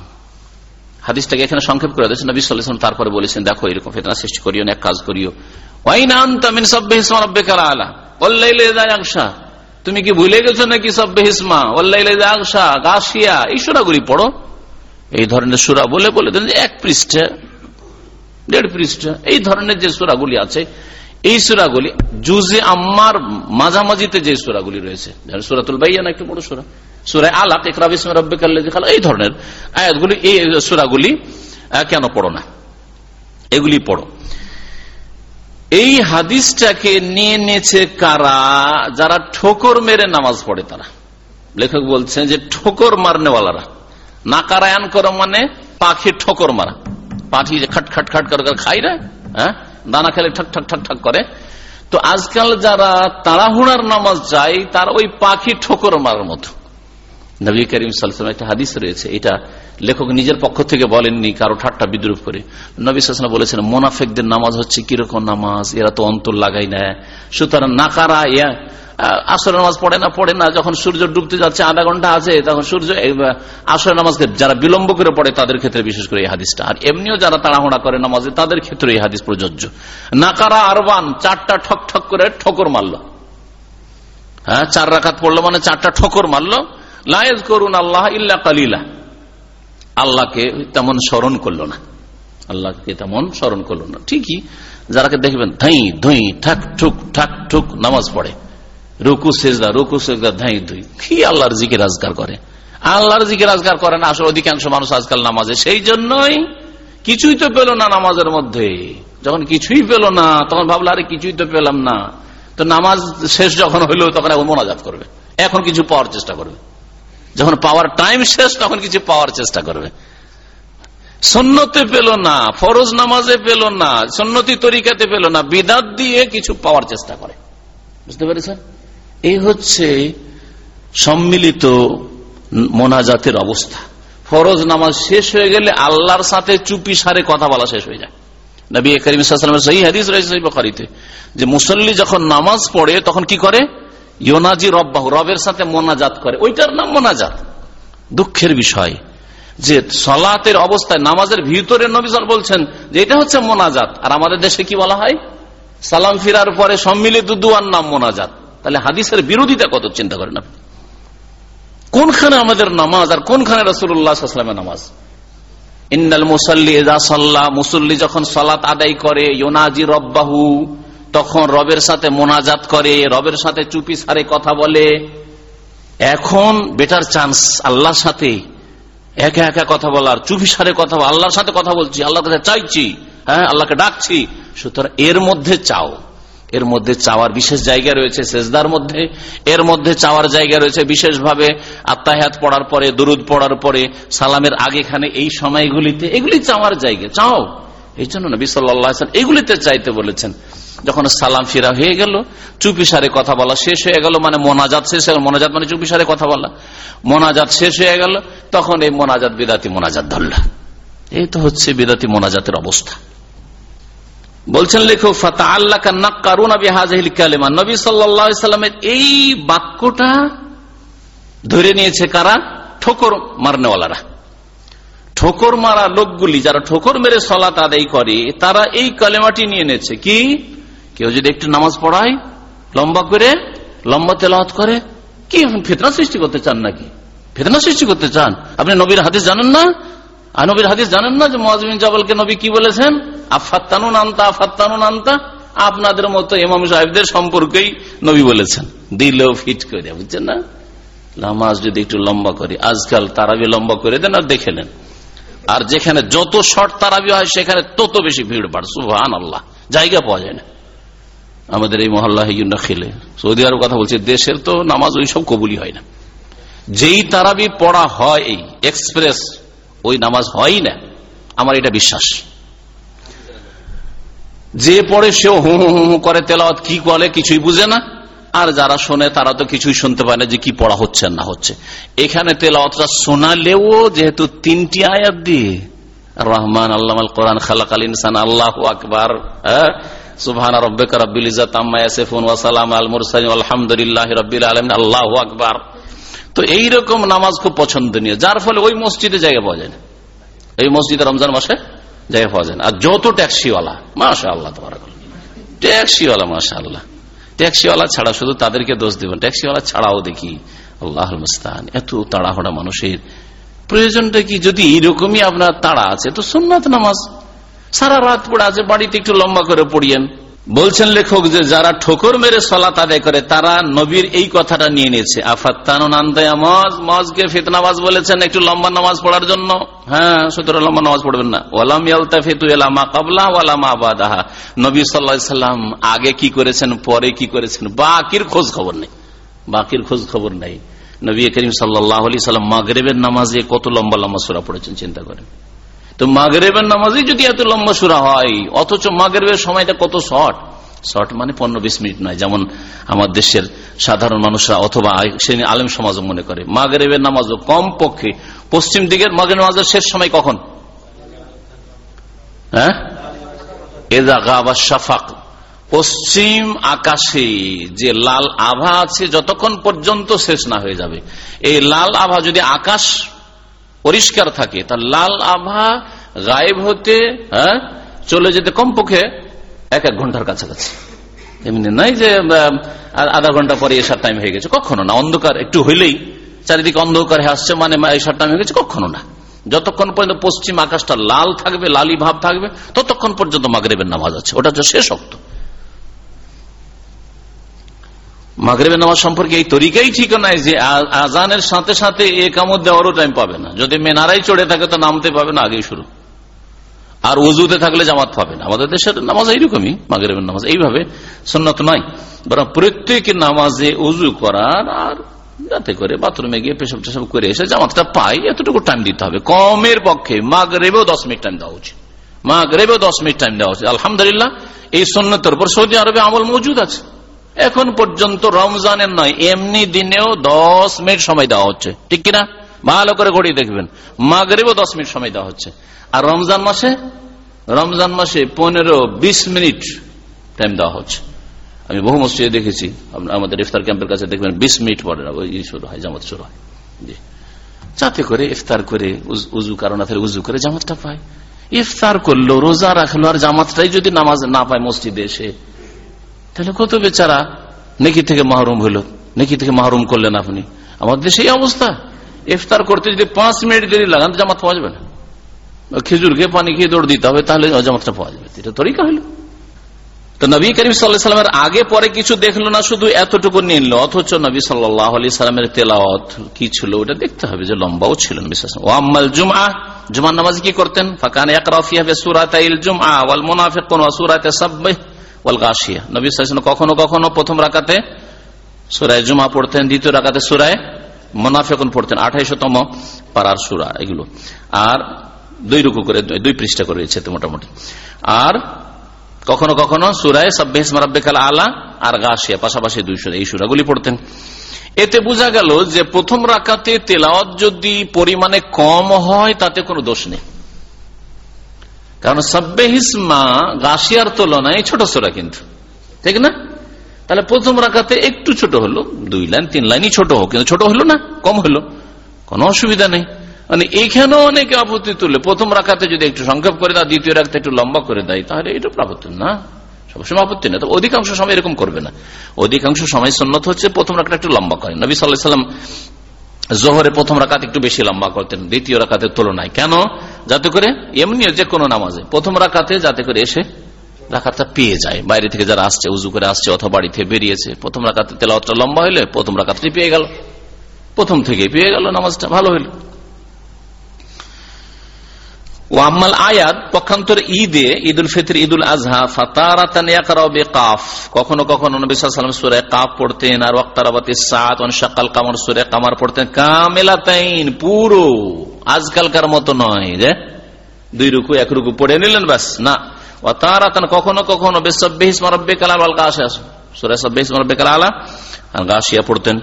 হাদিসটাকে এখানে সংক্ষেপ করে দিয়েছেন নবী সাল্লাল্লাহু তারপরে বলেছেন, দেখো, এরকম ফিতনা সৃষ্টি করিও না, এক কাজ করিও। তুমি কি ভুলে গেছো নাকি লাইলি ইযা ইয়াগশা। গাশিয়া। এই সূরাগুলি পড়ো। এই ধরনের সূরা বলে বলে দেন এক পৃষ্ঠা, দেড় পৃষ্ঠা, এই ধরনের যে সূরাগুলি আছে, এই সুরাগুলি জুজে আম্মার মাঝামাঝিতে যে সুরাগুলি রয়েছে সুরাতুল বাইয়ান, একটু বড় সুরা। সুরায় আলাক ইকরাব ইসমে রব্বিকাল্লাযী খালাক, এই ধরনের আয়াতগুলি, এই সুরাগুলি কেন পড়ো না? এগুলি পড়ো। এই হাদিসটাকে নিয়ে নিয়েছে কারা? যারা ঠোকর মেরে নামাজ পড়ে তারা। লেখক বলছেন যে ঠোকর মারনেওয়ালারা। নাকারায়ন করো মানে পাখি ঠোকর মারা। পাখি যে খাট খাট খাট করে খাই না হ্যাঁ? দানা খেলে ঠক ঠক ঠক ঠক করে। তো আজকাল যারা তাড়াহুড়ার নামাজ যায়, তার ওই পাখি ঠোকর মারার মতো। নবী করিম সালসাম একটা হাদিস রয়েছে। এটা লেখক নিজের পক্ষ থেকে বলেননি, কারও ঠাট্টা বিদ্রুপ করে। নবী সালসাম বলেছেন, মোনাফেকদের নামাজ হচ্ছে কীরকম নামাজ? এরা তো অন্তর লাগাই না সুতরাং নাকারা, ইয়া আসর নামাজ পড়ে না পড়ে না, যখন সূর্য ডুবতে যাচ্ছে, আধা ঘণ্টা আছে, তখন সূর্য আসর নামাজকে যারা বিলম্ব করে পড়ে, তাদের ক্ষেত্রে বিশেষ করে এই হাদিসটা। আর এমনিও যারা তাড়াহুড়া করে নামাজে, তাদের ক্ষেত্রে এই হাদিস প্রযোজ্য। নাকারা, আরবান, চারটা ঠক ঠক করে ঠকর মারলো। হ্যাঁ চার রাখাত পড়ল মানে চারটা ঠকর মারলো লায়েজ করুন আল্লাহ ইল্লা কালিলা। আল্লাহকে তেমন স্মরণ করল না। আল্লাহকে তেমন স্মরণ করল না। ঠিকই যারাকে দেখবেন ধাই, ধুই, ঠাক, ঠুক ঠাক, ঠুক নামাজ পড়ে। রুকু, সেজদা রুকু, সেজদা, ধাই, ধুই। কি আল্লাহর জিকে রাজগার করে? আল্লাহর জিকে রাজগার করে না, আসলে অধিকাংশ মানুষ আজকাল নামাজে। সেই জন্যই কিছুই তো পেল না নামাজের মধ্যে। যখন কিছুই পেল না, তখন ভাবলো, আরে, কিছুই তো পেলাম না। তো নামাজ শেষ যখন হইল, তখন এখন মোনাজাত করবে। এখন কিছু পাওয়ার চেষ্টা করবে। যখন পাওয়ার টাইম শেষ, তখন কিছু পাওয়ার চেষ্টা করবে। সন্ন্যতে পেল না, ফরজ নামাজে পেল না, সন্ন্যতি তরিকাতে পেল না, বিদাত দিয়ে কিছু পাওয়ার চেষ্টা করে। বুঝতে পেরেছেন? এই হচ্ছে সম্মিলিত মোনাজাতের অবস্থা। ফরজ নামাজ শেষ হয়ে গেলে আল্লাহর সাথে চুপি সারে কথা বলা শেষ হয়ে যায়। নবী করিম সেই হাদিস রয়েছে যে মুসল্লি যখন নামাজ পড়ে, তখন কি করে? ইয়োনাজি রব্বাহু, রবের সাথে মোনাজাত করে। ওইটার নাম মোনাজাত। দুঃখের বিষয় যে সলাতের অবস্থায়, নামাজের ভিতরে নবিসাল বলছেন যে এটা হচ্ছে মোনাজাত। আর আমাদের দেশে কি বলা হয়? সালাম ফিরার পরে সম্মিলিত দুয়ার নাম মোনাজাত। তাহলে হাদিসের বিরোধিতা কত চিন্তা করেন আপনি? কোনখানে আমাদের নামাজ আর কোনখানে রসুল্লাহামের নামাজ? ইন্নাল মুসল্লি মুসল্লি যখন সলাত আদায় করে ইয়োনাজি রব্বাহু তখন রবের সাথে মোনাজাত করে, রবের সাথে চুপি সারে কথা বলে। এখন বেটার চান্স আল্লাহর সাথে একা একা কথা বলার, চুপি সারে কথা আল্লাহর সাথে কথা বলছি, আল্লাহর কাছে চাইছি হ্যাঁ আল্লাহকে ডাকছি। সুতরাং এর মধ্যে চাও। এর মধ্যে চাওয়ার বিশেষ জায়গা রয়েছে সেজদার মধ্যে, এর মধ্যে চাওয়ার জায়গা রয়েছে বিশেষভাবে আত্মাহাত পড়ার পরে, দুরুদ পড়ার পরে, সালামের আগেখানে এই সময়গুলিতে, এগুলি চাওয়ার জায়গা, চাও। এই জন্য নবী সাল্লাহ এগুলিতে চাইতে বলেছেন। যখন সালাম ফিরা হয়ে গেল, চুপি সারে কথা বলা শেষ হয়ে গেল মানে মোনাজাত শেষ হয়ে গেল। মোনাজাত মানে চুপি সারে কথা বলা। মোনাজাত শেষ হয়ে গেল, তখন এই মোনাজাত বিদাতি মোনাজাত ধরল। এই তো হচ্ছে বিদাতি মোনাজাতের অবস্থা। বলছেন লেখক ফাতা আল্লাহ কালেমা। নবী সাল্লামের এই বাক্যটা ধরে নিয়েছে কারা? ঠোকর মারনেওয়ালারা। ঠোকর মারা লোকগুলি, যারা ঠোকর মেরে সলাত আদায় করে, তারা এই কালেমাটি নিয়ে নিয়েছে কি? কেউ যদি একটু নামাজ পড়ায়, লম্বা করে, লম্বা তেলাওয়াত করে, কি ফেতনা সৃষ্টি করতে চান নাকি? ফেতনা সৃষ্টি করতে চান? আপনি নবীর হাদিস জানেন না? আর নবীর হাদিস জানেন না যে মহাজমিন জাবালকে নবী কি বলেছেন? আফাত্তানুন আনতা আফাত্তানুন আনতা। আপনাদের মতো ইমাম সাহেবদের সম্পর্কেই নবী বলেছেন। দিলেও ফিট করে দেয়, বুঝছেন না? নামাজ যদি একটু লম্বা করি, আজকাল তারাবি লম্বা করে দেন আর দেখে নেন। আর যেখানে যত শর্ট তারাবি হয়, সেখানে তত বেশি ভিড় বাড় সুহান আল্লাহ জায়গা পাওয়া যায় না। আমাদের এই মহল্লা হিজুন্ডা খেলে। সৌদি আরব কথা বলছে, দেশের তো নামাজ ওই সব কবুলি হয় না। যেই তারাবি পড়া হয়, এই এক্সপ্রেস, ওই নামাজ হয় না। আমার এটা বিশ্বাস। যে পড়ে সেও হু হু হু করে তেলাওয়াত, কি বলে কিছুই বুঝে না। আর যারা শোনে, তারা তো কিছুই শুনতে পায় না যে কি পড়া হচ্ছে না হচ্ছে। এখানে তেলাওয়াতটা শোনালেও যেহেতু তিনটি আয়াত দিয়ে, রহমান আল্লাহ কোরআন খালাক আল ইনসান, আল্লাহ আকবার সুবহান রব্বিকা আল্লাহু আকবার। তো এই রকম নামাজ খুব পছন্দনীয়। যার ফলে ওই মসজিদে জায়গা পাওয়া যায় এই মসজিদে রমজান মাসে জায়গা পাওয়া যায় আর যত ট্যাক্সিওয়ালা মাশা আল্লাহ তোমার ট্যাক্সিওয়ালা মাশা আল্লাহ ট্যাক্সিওয়ালা ছাড়া শুধু তাদেরকে দোষ দেবেন ট্যাক্সিওয়ালা ছাড়াও দেখি আল্লাহ মুস্তান এত তাড়াহড়া মানুষের। প্রয়োজনটা কি? যদি এইরকমই আপনার তাড়া আছে, তো সুন্নাত নামাজ সারা রাত পড়ে আছে বাড়িতে একটু লম্বা করে পড়িয়েন। বলছেন লেখক যে, যারা ঠোকর মেরে সলাত আদায় করে, তারা নবীর এই কথাটা নিয়ে নিয়েছে। আফাত্তানকে ফিতনামাজ বলেছেন একটু লম্বা নামাজ পড়ার জন্য। হ্যাঁ সুতরাং লম্বা নামাজ পড়বেন না। ওয়ালাম ইয়ালতাফিতু ইলামা কাবলা ওয়ালামা বাদাহা নবী সাল্লাল্লাহু সাল্লাম আগে কি করেছেন, পরে কি করেছেন, বাকির খোঁজ খবর নেই। বাকির খোঁজ খবর নেই। নবী করিম সাল্লাহ সাল্লাম মাগরেবের নামাজে কত লম্বা লম্বা সুরা পড়েছেন, চিন্তা করেন। তো মাগরেবের নামাজই যদি এত লম্বা সুরা হয়, অথচ মাগরেবের সময়টা কত শর্ট? শর্ট মানে পনেরো বিশ মিনিট নয়, যেমন আমার দেশের সাধারণ মানুষরা অথবা সে আলেম সমাজ মনে করে। মাগরেবের নামাজও কম পক্ষে পশ্চিম দিকের মাগের নামাজের শেষ সময় কখন? হ্যাঁ? বা শাফাক। পশ্চিম আকাশে যে লাল আভা আছে, যতক্ষণ পর্যন্ত শেষ না হয়ে যাবে। এই লাল আভা যদি আকাশ পরিষ্কার থাকে। তার লাল আভা গায়েব হতে হ্যাঁ চলে যেতে কমপক্ষে এক এক ঘণ্টার কাছাকাছি। এমনি নাই যে আধা ঘণ্টা পরে এসার টাইম হয়ে গেছে। কখনো না। অন্ধকার একটু হইলেই চারিদিকে অন্ধকার আসছে মানে এসার টাইম হয়ে গেছে, কখনো না। যতক্ষণ পর্যন্ত পশ্চিম আকাশটা লাল থাকবে, লালি ভাব থাকবে, ততক্ষণ পর্যন্ত মাগরেবের নামাজ আছে। ওটা হচ্ছে শেষ অক্ত। মাগরেবের নামাজ সম্পর্কে এই তরিকাই ঠিক নয় যে আজানের সাথে সাথে একামত দেওয়ারও টাইম পাবে না। যদি মেনারাই চড়ে থাকে তো নামতে পাবে না, আগেই শুরু। আর উজুতে থাকলে জামাত পাবে না। আমাদের দেশের নামাজ এইরকমই, মাগরেবের নামাজ। এইভাবে সন্ন্যত নয় বরং প্রত্যেক নামাজে উজু করার আর যাতে করে বাথরুমে গিয়ে পেশাব টেশাব করে এসে জামাতটা পাই এতটুকু টাইম দিতে হবে। কমের পক্ষে মাগরেবেও দশ মিনিট টাইম দেওয়া উচিত। মাগরেবেও দশ মিনিট টাইম দেওয়া উচিত। আলহামদুলিল্লাহ, এই সন্ন্যতের উপর সৌদি আরবে আমল মজুদ আছে। এখন পর্যন্ত রমজানের নয়, এমনি দিনেও দশ মিনিট সময় দেওয়া হচ্ছে। ঠিক কিনা? ভালো করে ঘড়ি দেখবেন। মাগরেবও দশ মিনিট সময় দেওয়া হচ্ছে। আর রমজান মাসে? রমজান মাসে পনেরো, বিশ মিনিট টাইম দেওয়া হচ্ছে। আমি বহু মসজিদে দেখেছি। আমাদের ইফতার ক্যাম্পের কাছে দেখবেন বিশ মিনিট পরে ওই শুরু হয়, জামাত শুরু হয়। জি। যাতে করে ইফতার করে, উজু কারণ উজু করে জামাতটা পায়। ইফতার করল রোজা রাখল আর জামাতটাই যদি নামাজ না পায় মসজিদে এসে তাহলে কত বেচারা নেকি থেকে মাহরুম হইল? নেকি থেকে মাহরুম করলেন আপনি। আমাদের এই অবস্থা। ইফতার করতে যদি পাঁচ মিনিট দেরি লাগান জামাত পাওয়া যাবে না। খেজুর খেয়ে পানি খেয়ে দৌড় দিতে হবে, তাহলে জামাতটা পাওয়া যাবে। এটা তরিকা হইল। তো নবী করিম সাল্লামের আগে পরে কিছু দেখল না, শুধু এতটুকু নিল অথচ নবী সাল্লাহ আলি সাল্লামের তেলাওয়াত কি ছিল, ওটা দেখতে হবে যে লম্বাও ছিলেন বিশ্বাস ওয়াম্মাল জুমা জুমার নামাজ কি করতেন? ফাঁকান একরাফিয়া সুরাত জুমা ওয়াল মুনাফিক সুরাতে সাব্বাহ। ওয়ালগাশিয়া নবী কখনো কখনো প্রথম রাকাতে সুরায় জুমা পড়তেন, দ্বিতীয় রাকাতে সুরায় মোনাফেকন পড়তেন, আঠাইশতম পাড়ার সুরা এগুলো। আর দুই রুকু করে, দুই পৃষ্ঠা করে দিচ্ছে মোটামুটি। আর কখনো কখনো সুরায় সাব্বেহ মারাব্বেকাল আলা আর গাছিয়া পাশাপাশি দুই সুরা, এই সুরাগুলি পড়তেন। এতে বোঝা গেল যে প্রথম রাকাতে তেলাওয়াত যদি পরিমাণে কম হয়, তাতে কোনো দোষ নেই। কারণ সাব্বেহিসমা গাছিয়ার তুলনায় ছোট সোরা কিন্তু। ঠিক না? তাহলে প্রথম রাখাতে একটু ছোট হলো, দুই লাইন, তিন লাইনই ছোট হোক, কিন্তু ছোট হলো না, কম হলো। কোনো অসুবিধা নেই। মানে এইখানেও অনেকে আপত্তি তুলে, প্রথম রাখাতে যদি একটু সংক্ষেপ করে দেয়, দ্বিতীয় রাখতে একটু লম্বা করে দেয়, তাহলে এটা আপত্তি না। সবসময় আপত্তি না অধিকাংশ সময় এরকম করবে না। অধিকাংশ সময় সন্ন্যত হচ্ছে প্রথম রাখাটা একটু লম্বা করে। নবী সাল্লাহ সাল্লাম জোহরে প্রথম রাকাত একটু বেশি লম্বা করতেন, দ্বিতীয় রাকাতের তুলনায়। কেন? যাতে করে এমনি যে কোনো নামাজে প্রথম রাকাতে যাতে করে এসে রাখাতটা পেয়ে যায়। বাইরে থেকে যারা আসছে, উজু করে আসছে, অথবা বাড়ি থেকে বেরিয়েছে, প্রথম রাখাতে তেলাওয়াতটা লম্বা হইলে প্রথম রাখাতটি পেয়ে গেল। প্রথম থেকে পেয়ে গেল নামাজটা, ভালো হইল। ও আম্মাল আয়াত পক্ষান্তর ঈদে ঈদ উল ফিতর ঈদ উল আজহা, ফাতারাতানে কাফ কখনো কখনো নবী সাল্লাম সুরে কাফ পড়তেন, আর ওয়াক্তারাবাতি সাত সকাল কামর, সুরে কামার পড়তেন কামেলাতাইন, পুরো। আজকালকার মতো নয় যে দুই রুকু, এক রুকু পড়ে নিলেন ব্যাস, না। ও তারাতান কখনো কখনো বেসব্বিহিস মারব্বে কালাল আল গাছে সুরে সব্বিহিস মারব্বে কালালা আল গাছিয়া পড়তেন।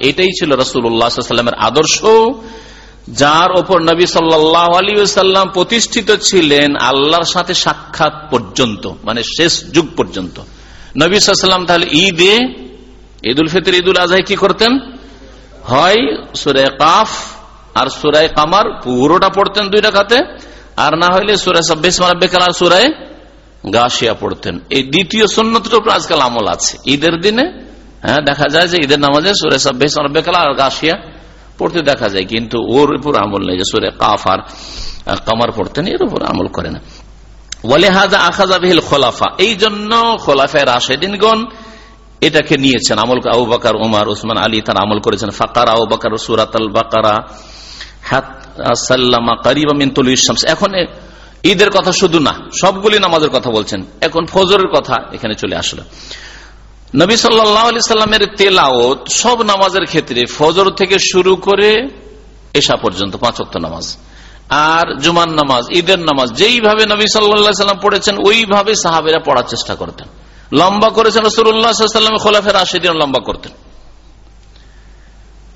এটাই ছিল রসুল্লাহামের আদর্শ, যার ওপর নবী সাল্লাহ আলী সাল্লাম প্রতিষ্ঠিত ছিলেন আল্লাহর সাথে সাক্ষাৎ পর্যন্ত মানে শেষ যুগ পর্যন্ত। নবী সাল্লাম তাহলে ঈদে ঈদ উল ফিতর ঈদ উল আজহাই কি করতেন? হয় সুরে কাফ আর সুরায় কামার পুরোটা পড়তেন দুই রাখাতে আর না হইলে সুরায় সব্বিশ মারাবেকাল আর সুরায় গাছিয়া পড়তেন। এই দ্বিতীয় সন্ন্যতের উপর আজকাল আমল আছে। ঈদের দিনে হ্যাঁ দেখা যায় যে ঈদের নামাজে সুরে সাব্বেশ আর গাছিয়া পড়তে দেখা যায়, কিন্তু ওর উপর আমল নেই যে সুরে কাফ আর কামার পড়তেন, এর উপর আমল করে না। আখাজা খোলাফা, এই জন্য খোলাফায় এটাকে নিয়েছেন। বাকার তার আমল করেছেন। ফাকার বাকার সুরাত আল বাকারা এখন ঈদের কথা শুধু না, সবগুলি নামাজের কথা বলছেন। এখন ফজরের কথা এখানে চলে আসলো। নবী সাল্লামের তেলাওত সব নামাজের ক্ষেত্রে ফজর থেকে শুরু করে এসা পর্যন্ত, পাঁচ অক্ট নামাজ। আর জুমান নামাজ, ঈদের নামাজ, যেইভাবে নবী সাল্লা সাল্লাম পড়েছেন, ওইভাবে সাহাবেরা পড়ার চেষ্টা করতেন। লম্বা করেছেন রসুল্লাহাম খোলাফের আশি দিন লম্বা করতেন।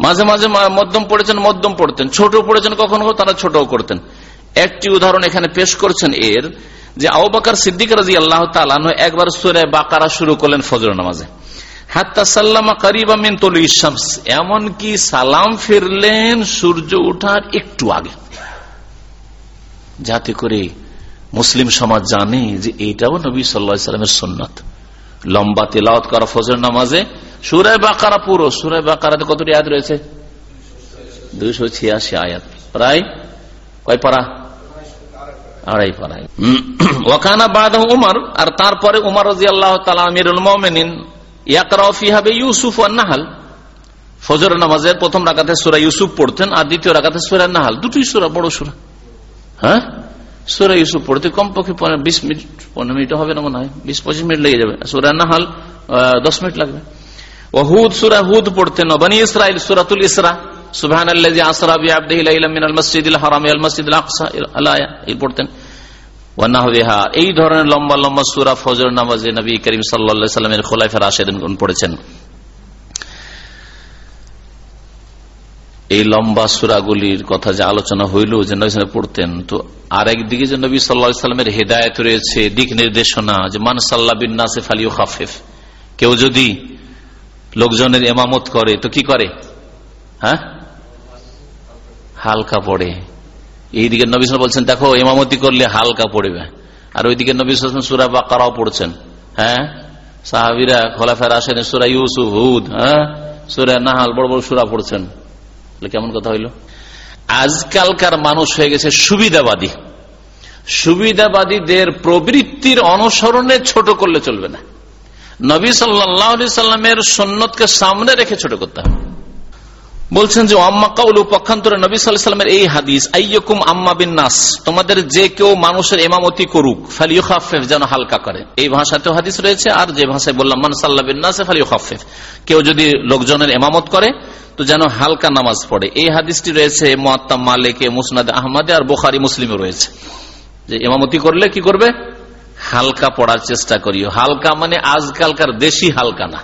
মাঝে মাঝে মধ্যম পড়েছেন, মধ্যম পড়তেন। ছোট পড়েছেন কখনো, তারা ছোটও করতেন। একটি উদাহরণ এখানে পেশ করছেন এর, যে আবাকার সিদ্দিক রাজি আল্লাহ একবার সুরে বাকারা শুরু করলেন ফজর নামাজে। মিন এমনকি সালাম ফিরলেন সূর্য উঠার একটু আগে। যাতে করে মুসলিম সমাজ জানে যে এইটাও নবী সাল্লা সাল্লামের সন্ন্যত লম্বা তেলাওত করা ফজর নামাজে সুরায় বাকারা পুরো সুরায় বাকারাতে কতটি আয়াত রয়েছে? দুইশো ছিয়াশি আয়াত। প্রায় কয় পারা? আড়াই পাড়ায়। ওয়াকানা বাদ উমার, আর তারপরে উমার রাজি আল্লাহ তালামিরুল মোমেনিন ইয়াকরাফি হবে ইউসুফ নাহাল। ফজর নামাজের প্রথম রাখাতে সুরা ইউসুফ পড়তেন, আর দ্বিতীয় রাখাতে সুরা নাহাল। দুটোই সুরা, বড় সুরা। হ্যাঁ? সুরা ইউসুফ পড়তে কমপক্ষে বিশ মিনিট, পনেরো মিনিট হবে না মনে হয়। বিশ, পঁচিশ মিনিট লেগে যাবে। সুরা নাহাল দশ মিনিট লাগবে। ও হুদ সুরা হুদ পড়তেন বনি ইসরাইল সুরাতুল ইসরা। আসরা হারাম পড়তেন। এই ধরনের লম্বা লম্বা ফজর নামাজে নবী করিম সাল্লামের পড়েছেন। এই লম্বা সুরাগুলির কথা যে আলোচনা হইল, যে নবী পড়তেন, তো আর একদিকে যে নবী সাল্লা সাল্লামের হেদায়ত রয়েছে, দিক নির্দেশনা, যে মান সাল্লা বিন্নাসে ফালিও খাফেফ কেউ যদি লোকজনের এমামত করে, তো কি করে? হ্যাঁ? হালকা পড়ে। এইদিকে নবী বলছেন, দেখো, এমামতি করলে হালকা পড়বে। আর ওইদিকে নবী সুরা বা কারাও পড়ছেন। হ্যাঁ? সাহাবিরা খোলাফের আসেন সুরা ইউসুফ, হুদ হ্যাঁ? সুরা নাহাল, বড় বড় সুরা পড়ছেন। কেমন কথা হইল? আজকালকার মানুষ হয়ে গেছে সুবিধাবাদী। সুবিধাবাদীদের প্রবৃত্তির অনুসরণে ছোট করলে চলবে না। নবী সাল্লামের সন্ন্যতকে সামনে রেখে ছোট করতে হবে। বলছেন যে আম্মা কাউল পক্ষান্তরে নবী সাল্লামের এই হাদিস, আইয়কুম আম্মা বিন নাস, তোমাদের যে কেউ মানুষের এমামতি করুক ফালিউ খাফেফ যেন হালকা করে। এই ভাষাতেও হাদিস রয়েছে, আর যে ভাষায় বললাম, মান সাল্লাহ বিন নাস খাফেফ কেউ যদি লোকজনের এমামত করে, তো যেন হালকা নামাজ পড়ে। এই হাদিসটি রয়েছে মোয়াত্তাম মালিকে, মুসনাদ আহমদে, আর বোখারি মুসলিমে রয়েছে। যে এমামতি করলে কি করবে? হালকা পড়ার চেষ্টা করিও। হালকা মানে আজকালকার দেশি হালকা না।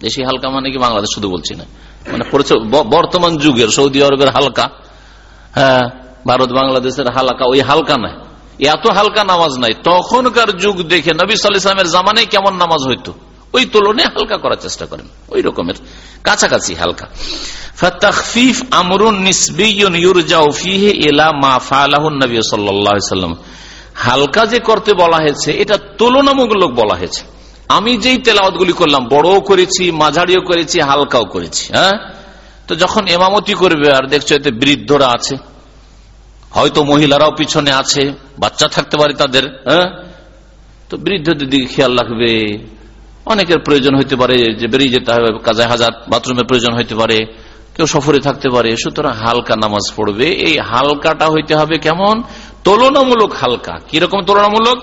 দেশি হালকা মানে কি? বাংলাদেশ শুধু বলছি না। মানে বর্তমান যুগের সৌদি আরবের হালকা হ্যাঁ ভারত বাংলাদেশের হালকা, ওই হালকা নাই এত হালকা নামাজ নাই। তখনকার যুগ দেখে নবী সাল্লামের জামানে কেমন নামাজ হইতো? ওই তুলনায় হালকা করার চেষ্টা করেন। ওই রকমের কাছাকাছি হালকা। হালকা যে করতে বলা হয়েছে, এটা তুলনামূলক বলা হয়েছে। আমি যেই তেলাওয়াত গুলি করলাম, বড়ও করেছি, মাঝারিও করেছি, হালকাও করেছি হ্যাঁ? তো যখন এমামতি করবে, আর দেখছ এতে বৃদ্ধরা আছে, হয়তো মহিলারাও পিছনে আছে, বাচ্চা থাকতে পারে তাদের হ্যাঁ? তো বৃদ্ধদের দিকে খেয়াল রাখবে। অনেকের প্রয়োজন হইতে পারে যে বেরিয়ে যেতে হবে কাজে হাজার বাথরুমের প্রয়োজন হইতে পারে, কেউ সফরে থাকতে পারে, সুতরাং হালকা নামাজ পড়বে। এই হালকাটা হইতে হবে কেমন? তুলনামূলক হালকা। কীরকম তুলনামূলক?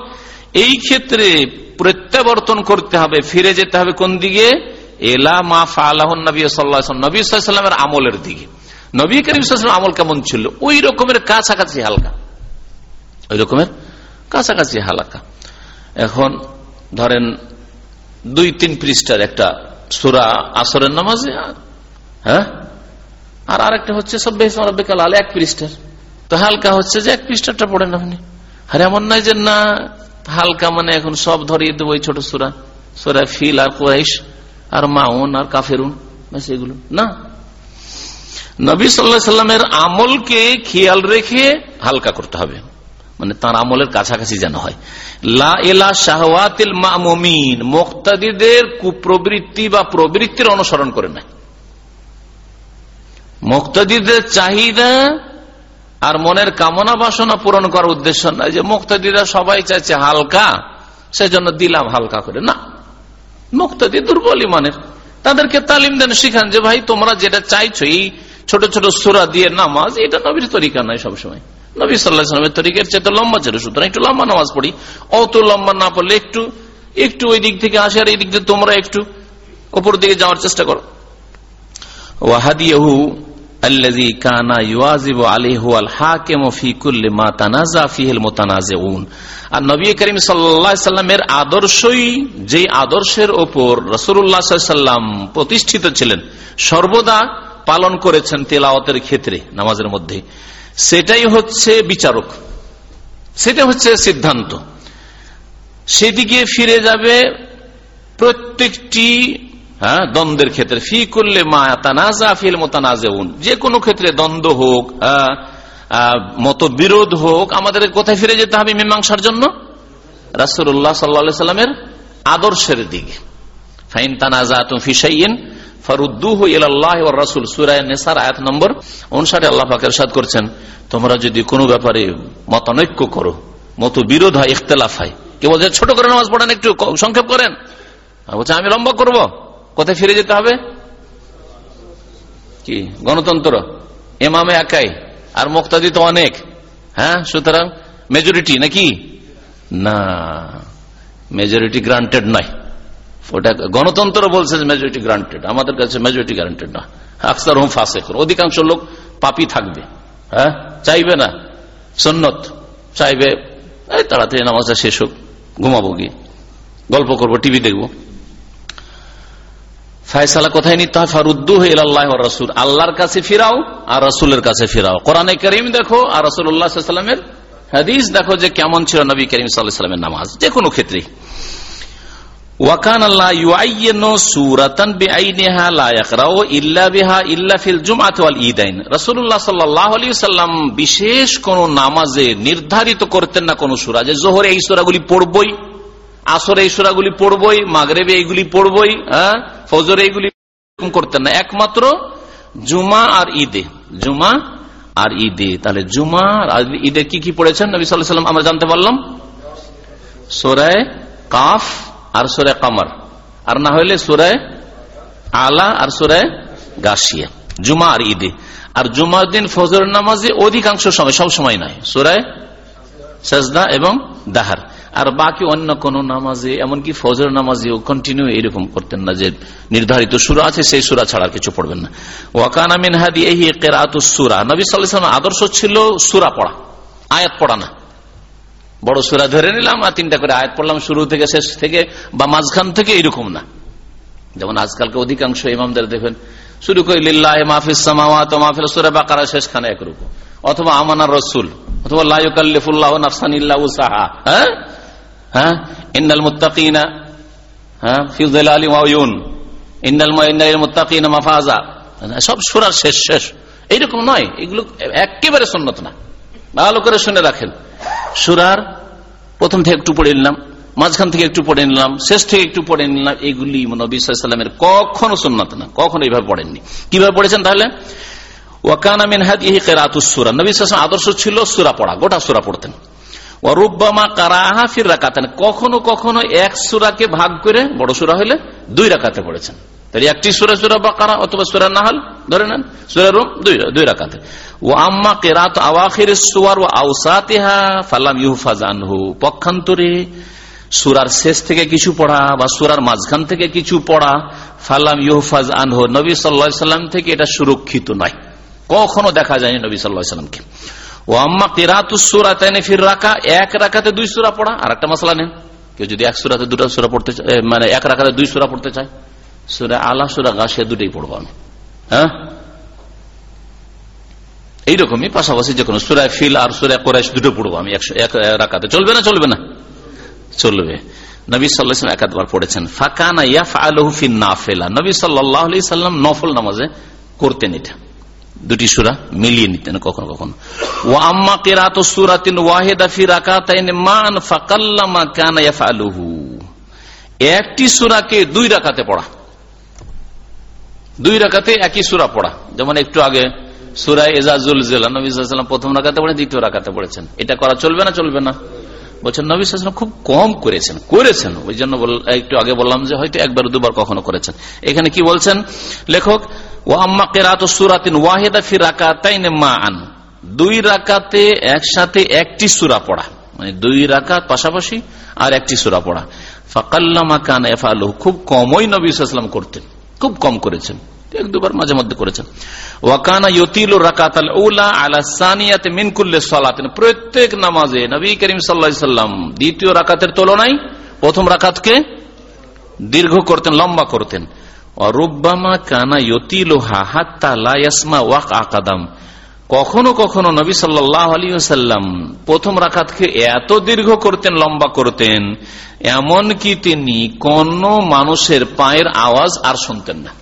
এই ক্ষেত্রে প্রত্যাবর্তন করতে হবে, ফিরে যেতে হবে কোন দিকে? এলা মা ফালাহ নবী সাল্লাহ নবী সাল্লামের আমলের দিকে। নবী করিম আমল কেমন ছিল? ওই রকমের কাছাকাছি হালকা। ওই রকমের কাছাকাছি হালকা। এখন ধরেন দুই, তিন পৃষ্ঠার একটা সুরা আসরের নামাজে হ্যাঁ? আর আরেকটা হচ্ছে সব বেকাল এক পৃষ্ঠার। তো হালকা হচ্ছে যে এক পৃষ্ঠাটা পড়েন আপনি। আর এমন নয় যে না হালকা মানে এখন সব ধরিয়ে দেবো ওই ছোট সুরা। সুরা ফিল আর কুয়াইশ আর মাউন, আর কাফেরুন, ব্যাস না। নবী সাল্লা সাল্লামের আমলকে খেয়াল রেখে হালকা করতে হবে। মানে তার আমলের কাছাকাছি যেন হয়। লা এলা শাহওয়াতিল মামিন মোক্তাদিদের কুপ্রবৃত্তি বা প্রবৃত্তির অনুসরণ করে নাই মুক্তাদিদের চাহিদা আর মনের কামনা বাসনা পূরণ করার উদ্দেশ্য নয় যে মুক্তাদিরা সবাই চাইছে হালকা, সেজন্য দিলাম হালকা করে। না। মুক্তাদি দুর্বল মানের তাদেরকে তালিম দেন, শিখান যে, ভাই, তোমরা যেটা চাইছো এই ছোট ছোট সুরা দিয়ে নামাজ, এটা নবীর তরিকা নয় সবসময়। নবী সাল্লাহামের তরিকের চেয়ে লম্বা ছিল, সুতরাং একটু লম্বা নামাজ পড়ি। অত লম্বা না পড়লে একটু একটু ওই দিক থেকে আসে, আর এই দিক থেকে তোমরা একটু ওপর দিকে যাওয়ার চেষ্টা করো। ওয়াহাদিয়াহু আল্লাজি কানা আর আদর্শই যেই আদর্শের প্রতিষ্ঠিত ছিলেন, সর্বদা পালন করেছেন তেলাওয়াতের ক্ষেত্রে, নামাজের মধ্যে। সেটাই হচ্ছে বিচারক। সেটা হচ্ছে সিদ্ধান্ত। সেদিকে ফিরে যাবে প্রত্যেকটি হ্যাঁ দ্বন্দ্বের ক্ষেত্রে। ফি করলে মা তানাজা ফিল মোতানাজেউন। যে কোনো ক্ষেত্রে দ্বন্দ্ব হোক মতবিরোধ হোক, আমাদের কোথায় ফিরে যেতে হবে মীমাংসার জন্য? রাসুল্লাহ সাল্লা সাল্লামের আদর্শের দিকে। ফাইন তানাজা তুমি ফিসাইন করছেন, তোমরা যদি কোনো ব্যাপারে মতানৈক্য করো মত বিরোধ হয়, ইখতলাফ হয়। কে বলছে, ছোট করে নামাজ পড়েন একটু, সংক্ষেপ করেন। বলছে, আমি লম্বা করব। কোথায় ফিরে যেতে হবে? কি? গণতন্ত্র। এমামে একাই। আর মুক্তাদি তো অনেক। হ্যাঁ? সুতরাং মেজরিটি নাকি? না। মেজরিটি গ্রান্টেড নয়। ওটা গণতন্ত্র বলছে মেজরিটি গ্রান্টেড আমাদের কাছে মেজরিটি গ্রান্টেড না আকসার হুম ফাঁসে অধিকাংশ লোক পাপি থাকবে। হ্যাঁ? চাইবে না। সন্নত। চাইবে তাড়াতাড়ি নামাজটা শেষ হোক। ঘুমাবো গিয়ে। গল্প করব, টিভি দেখব। ফায়সালা কোথায় নিতে হয়? ফারুদ্দু আল্লাহ রসুল। আল্লাহর কাছে ফিরাও আর রসুলের কাছে ফিরাও। কোরআনে করিম দেখো আর রসুল্লাহামের হাদিস দেখো যে কেমন ছিল নবী করিম সাল্লামের নামাজ। যে কোনো ক্ষেত্রে ওয়াকান আল্লাহ ইল্লা বিশেষ কোন নামাজে নির্ধারিত করতেন না কোন সূরা। যে জোহরে এই সূরাগুলি পড়বই আসরে এই সূরাগুলি পড়বই, মাগরিবে এইগুলি পড়বই হ্যাঁ? ফজরে এইগুলি করতেন না। একমাত্র জুমা আর ঈদে। জুমা আর ঈদে। তাহলে জুমা আর ঈদে কি কি পড়েছেন নবী সাল্লাম আমরা জানতে পারলাম। সূরা কাফ আর সুরে কামার। আর না হইলে সুরায় আলা আর সুরায় গাছিয়া জুমা আর ঈদে। আর জুমার দিন ফজর নামাজে অধিকাংশ সময়, সব সময় নাই সুরায় সাজদা এবং দাহার। আর বাকি অন্য কোন নামাজে, এমনকি ফজর নামাজেও কন্টিনিউ এরকম করতেন না যে নির্ধারিত সুরা আছে, সেই সুরা ছাড়া কিছু পড়বেন না। ওয়াকানা মিন হাদি এই সুরা। নবী সাল্লাম আদর্শ ছিল সুরা পড়া, আয়াত পড়া না। বড় সুরা ধরে নিলাম আর তিনটা করে আয়াত পড়লাম শুরু থেকে, শেষ থেকে বা মাঝখান থেকে এরকম না। যেমন আজকালকে অধিকাংশ ইমামদের দেখবেন, শুরু করে লিল্লাহ মাহফিস সামাওয়াত মাহফিল সুরা বা বাকারা শেষখানে একরকম অথবা আমানার রসুল, অথবা লাইকাল্লিফুল্লাহ নাফসান ইল্লাহ সাহা হ্যাঁ? হ্যাঁ? ইন্নাল মুত্তাকিনা হ্যাঁ? ফিউজুল আলী ওয়াউন ইন্নাল ইন্নাল মুত্তাকিনা মাফাজা। সব সুরার শেষ শেষ। এইরকম নয়। এগুলো একেবারে সন্ন্যত না। ভালো করে শুনে রাখেন। সুরার প্রথম থেকে একটু পড়ে নিলাম, মাঝখান থেকে একটু পড়ে নিলাম, শেষ থেকে একটু পড়ে নিলাম, এগুলি নবীলামের কখনো সুন্নত না। কখনো এইভাবে পড়েননি। কীভাবে পড়েছেন তাহলে? ওয়াকানা আমিন হাদ ইহি কেরাতুসুরা নবী আদর্শ ছিল সুরা পড়া, গোটা সুরা পড়তেন। কারাহা ফির কখনো কখনো এক সুরাকে ভাগ করে বড় সুরা হইলে দুই রাকাতে পড়েছেন। তাহলে একটি সুরা সুরা বা কারা অথবা সুরা নাহাল, ধরে নেন, সুরা রুম দুই দুই রাকাতে। ও আম্মা কেরাত আওয়াখির সুয়ার ও আউসাতিহা ফালাম ইউফাজ আনহু। পক্ষান্তরে সুরার শেষ থেকে কিছু পড়া বা সুরার মাঝখান থেকে কিছু পড়া ফালাম ইউফাজ আনহু। নবী সাল্লা সাল্লাম থেকে এটা সুরক্ষিত নয়। কখনো দেখা যায়নি নবী সাল্লাহ সাল্লামকে। ও আম্মা কেরাত সুরা তাইনে ফির রাখা এক রাখাতে দুই সুরা পড়া। আর একটা মশলা নেন। কেউ যদি এক সুরাতে দুটো সুরা পড়তে চায় মানে এক রাখাতে দুই সুরা পড়তে চায়, সুরা আলা, সুরা গা, সে দুটোই পড়ব আমি। হ্যাঁ? এইরকমই পাশাপাশি যে কোনো সুরায় ফিল আর সুরায় কোরাইশ দুটো পড়ব আমি একশো, এক রাখাতে চলবে না চলবে না? চলবে। নবী সাল্লাহ একাধবার পড়েছেন, ফাকানা ইয়াফ আলহফিন নাফেলা। নবী সাল্লাহ সাল্লাম নফল নামাজে করতেন এটা। দুটি সুরা মিলিয়ে নিতেন, কখনো কখনো। ও আম্মা কেরাত সুরাতিন ওয়াহেদা ফি রাকাতাইন মান ফাকাল্লামা কানা ইয়াফআলুহু। একটি সুরাকে দুই রাকাতে পড়া। দুই রাকাতে একই সুরা পড়া। যেমন একটু আগে সুরা এজাজুল জেলা নবী প্রথম রাকাতে পড়ে, দ্বিতীয় রাকাতে পড়েছেন। এটা করা চলবে না চলবে না। বলছেন, নবী সাল্লাম খুব কম করেছেন করেছেন। ওই জন্য একটু আগে বললাম যে হয়তো একবার দুবার কখনো করেছেন। এখানে কি বলছেন? লেখক কেরাত সুরাতিন ওয়াহেদা ফি রাকাতাইন মা আন দুই রাকাতে একসাথে একটি সুরা পড়া। মানে দুই রাকাত পাশাপাশি আর একটি সুরা পড়া। ফাকাল্লামা কান এফালু খুব কমই নবী সাল্লাম করতেন। খুব কম করেছেন। এক দুবার মাঝে মধ্যে করেছেন। ওয়াকানা ইয়তিল রাকাত আল উলা আলা সানিয়াত মিনকুল্লে সালাতিন। প্রত্যেক নামাজে নবী করিম সাল্লাহ সাল্লাম দ্বিতীয় রাকাতের তুলনায় প্রথম রাকাতকে দীর্ঘ করতেন, লম্বা করতেন। অরুব্বামা কানা ইয়তিলুহা হাত্তা লায়াসমা ওয়াক আকাদাম কখনো কখনো নবী সাল্লাহ আলী সাল্লাম প্রথম রাখাতকে এত দীর্ঘ করতেন, লম্বা করতেন এমন কি তিনি কোন মানুষের পায়ের আওয়াজ আর শুনতেন না।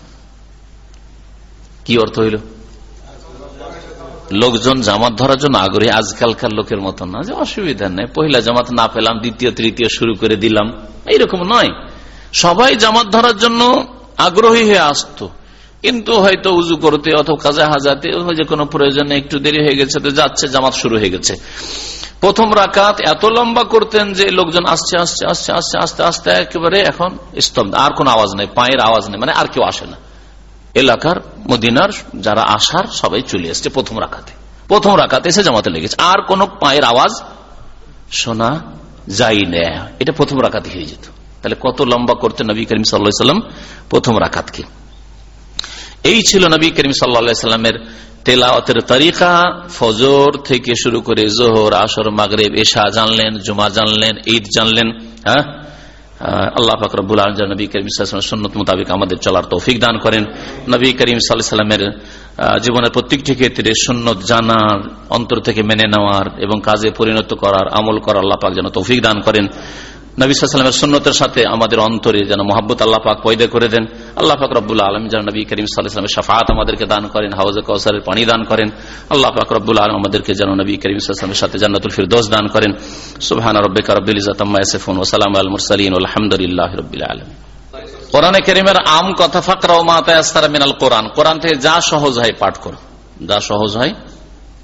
কি অর্থ হইল? লোকজন জামাত ধরার জন্য আগ্রহী, আজকালকার লোকের মতো না, যে অসুবিধা নেই। পহিলা জামাত না পেলাম, দ্বিতীয়, তৃতীয় শুরু করে দিলাম। এইরকম নয়। সবাই জামাত ধরার জন্য আগ্রহী হয়ে আসতো। কিন্তু হয়তো উজু করতে অথবা কাজা হাজাতে যে কোনো প্রয়োজনে একটু দেরি হয়ে গেছে, তো যাচ্ছে, জামাত শুরু হয়ে গেছে। প্রথম রাকাত এত লম্বা করতেন যে লোকজন আসছে আসছে আসছে আসছে, আস্তে আস্তে একেবারে এখন স্তব্ধ। আর কোন আওয়াজ নেই, পায়ের আওয়াজ নেই মানে আর কেউ আসে না। এলাকার মদিনার যারা আসার সবাই চলে এসছে প্রথম রাখাতে। প্রথম রাখাতে এসে জামাতে লেগেছে। আর কোন পায়ের আওয়াজ শোনা যাই না এটা প্রথম রাখাতে হয়ে যেত। তাহলে কত লম্বা করতে নবী করিম সাল্লাম প্রথম রাখাতকে। এই ছিল নবী করিম সাল্লামের তেলাওয়াতের তারিকা। ফজর থেকে শুরু করে জোহর, আসর, মাগরেব, এশা জানলেন জুমা জানলেন, ঈদ জানলেন হ্যাঁ? আল্লাহ ফাকরুল আলম নবী করিম সন্ন্যত মোতাবেক আমাদের চলার তৌফিক দান করেন। নবী করিম সাল্লামের জীবনের প্রত্যেকটি ক্ষেত্রে সুন্নত জানার, অন্তর থেকে মেনে নেওয়ার এবং কাজে পরিণত করার, আমল করার আল্লাহ পাক যেন তৌফিক দান করেন। নবীলামের সুন্নতের সাথে আমাদের অন্তরে যেন মোহাম্মত আল্লাহ পাক পয়দা করে দেন। আল্লাহ পাক রব্বুল আলম যেন নবী করিম সাল্লাহামের সাফাত আমাদেরকে দান করেন হাউজে কৌসারের পানি দান করেন। আল্লাহ পাক রব্বুল আলম আমাদেরকে যেন নবী করিম সাল্লামের সাথে জান্নাতুল ফিরদোস দান করেন। সুবহান রব্বিকা রব্বিল ইজাতাম্মা আলহামদুলিল্লাহি রাব্বিল আলামিন। কোরআনে কারীমের আম কথা, ফাকরা ও মা মিনাল কোরআন। কোরআন থেকে যা সহজ হয় পাঠ করো যা সহজ হয়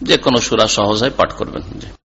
যে কোনো সূরা সহজ হয় পাঠ করবেন।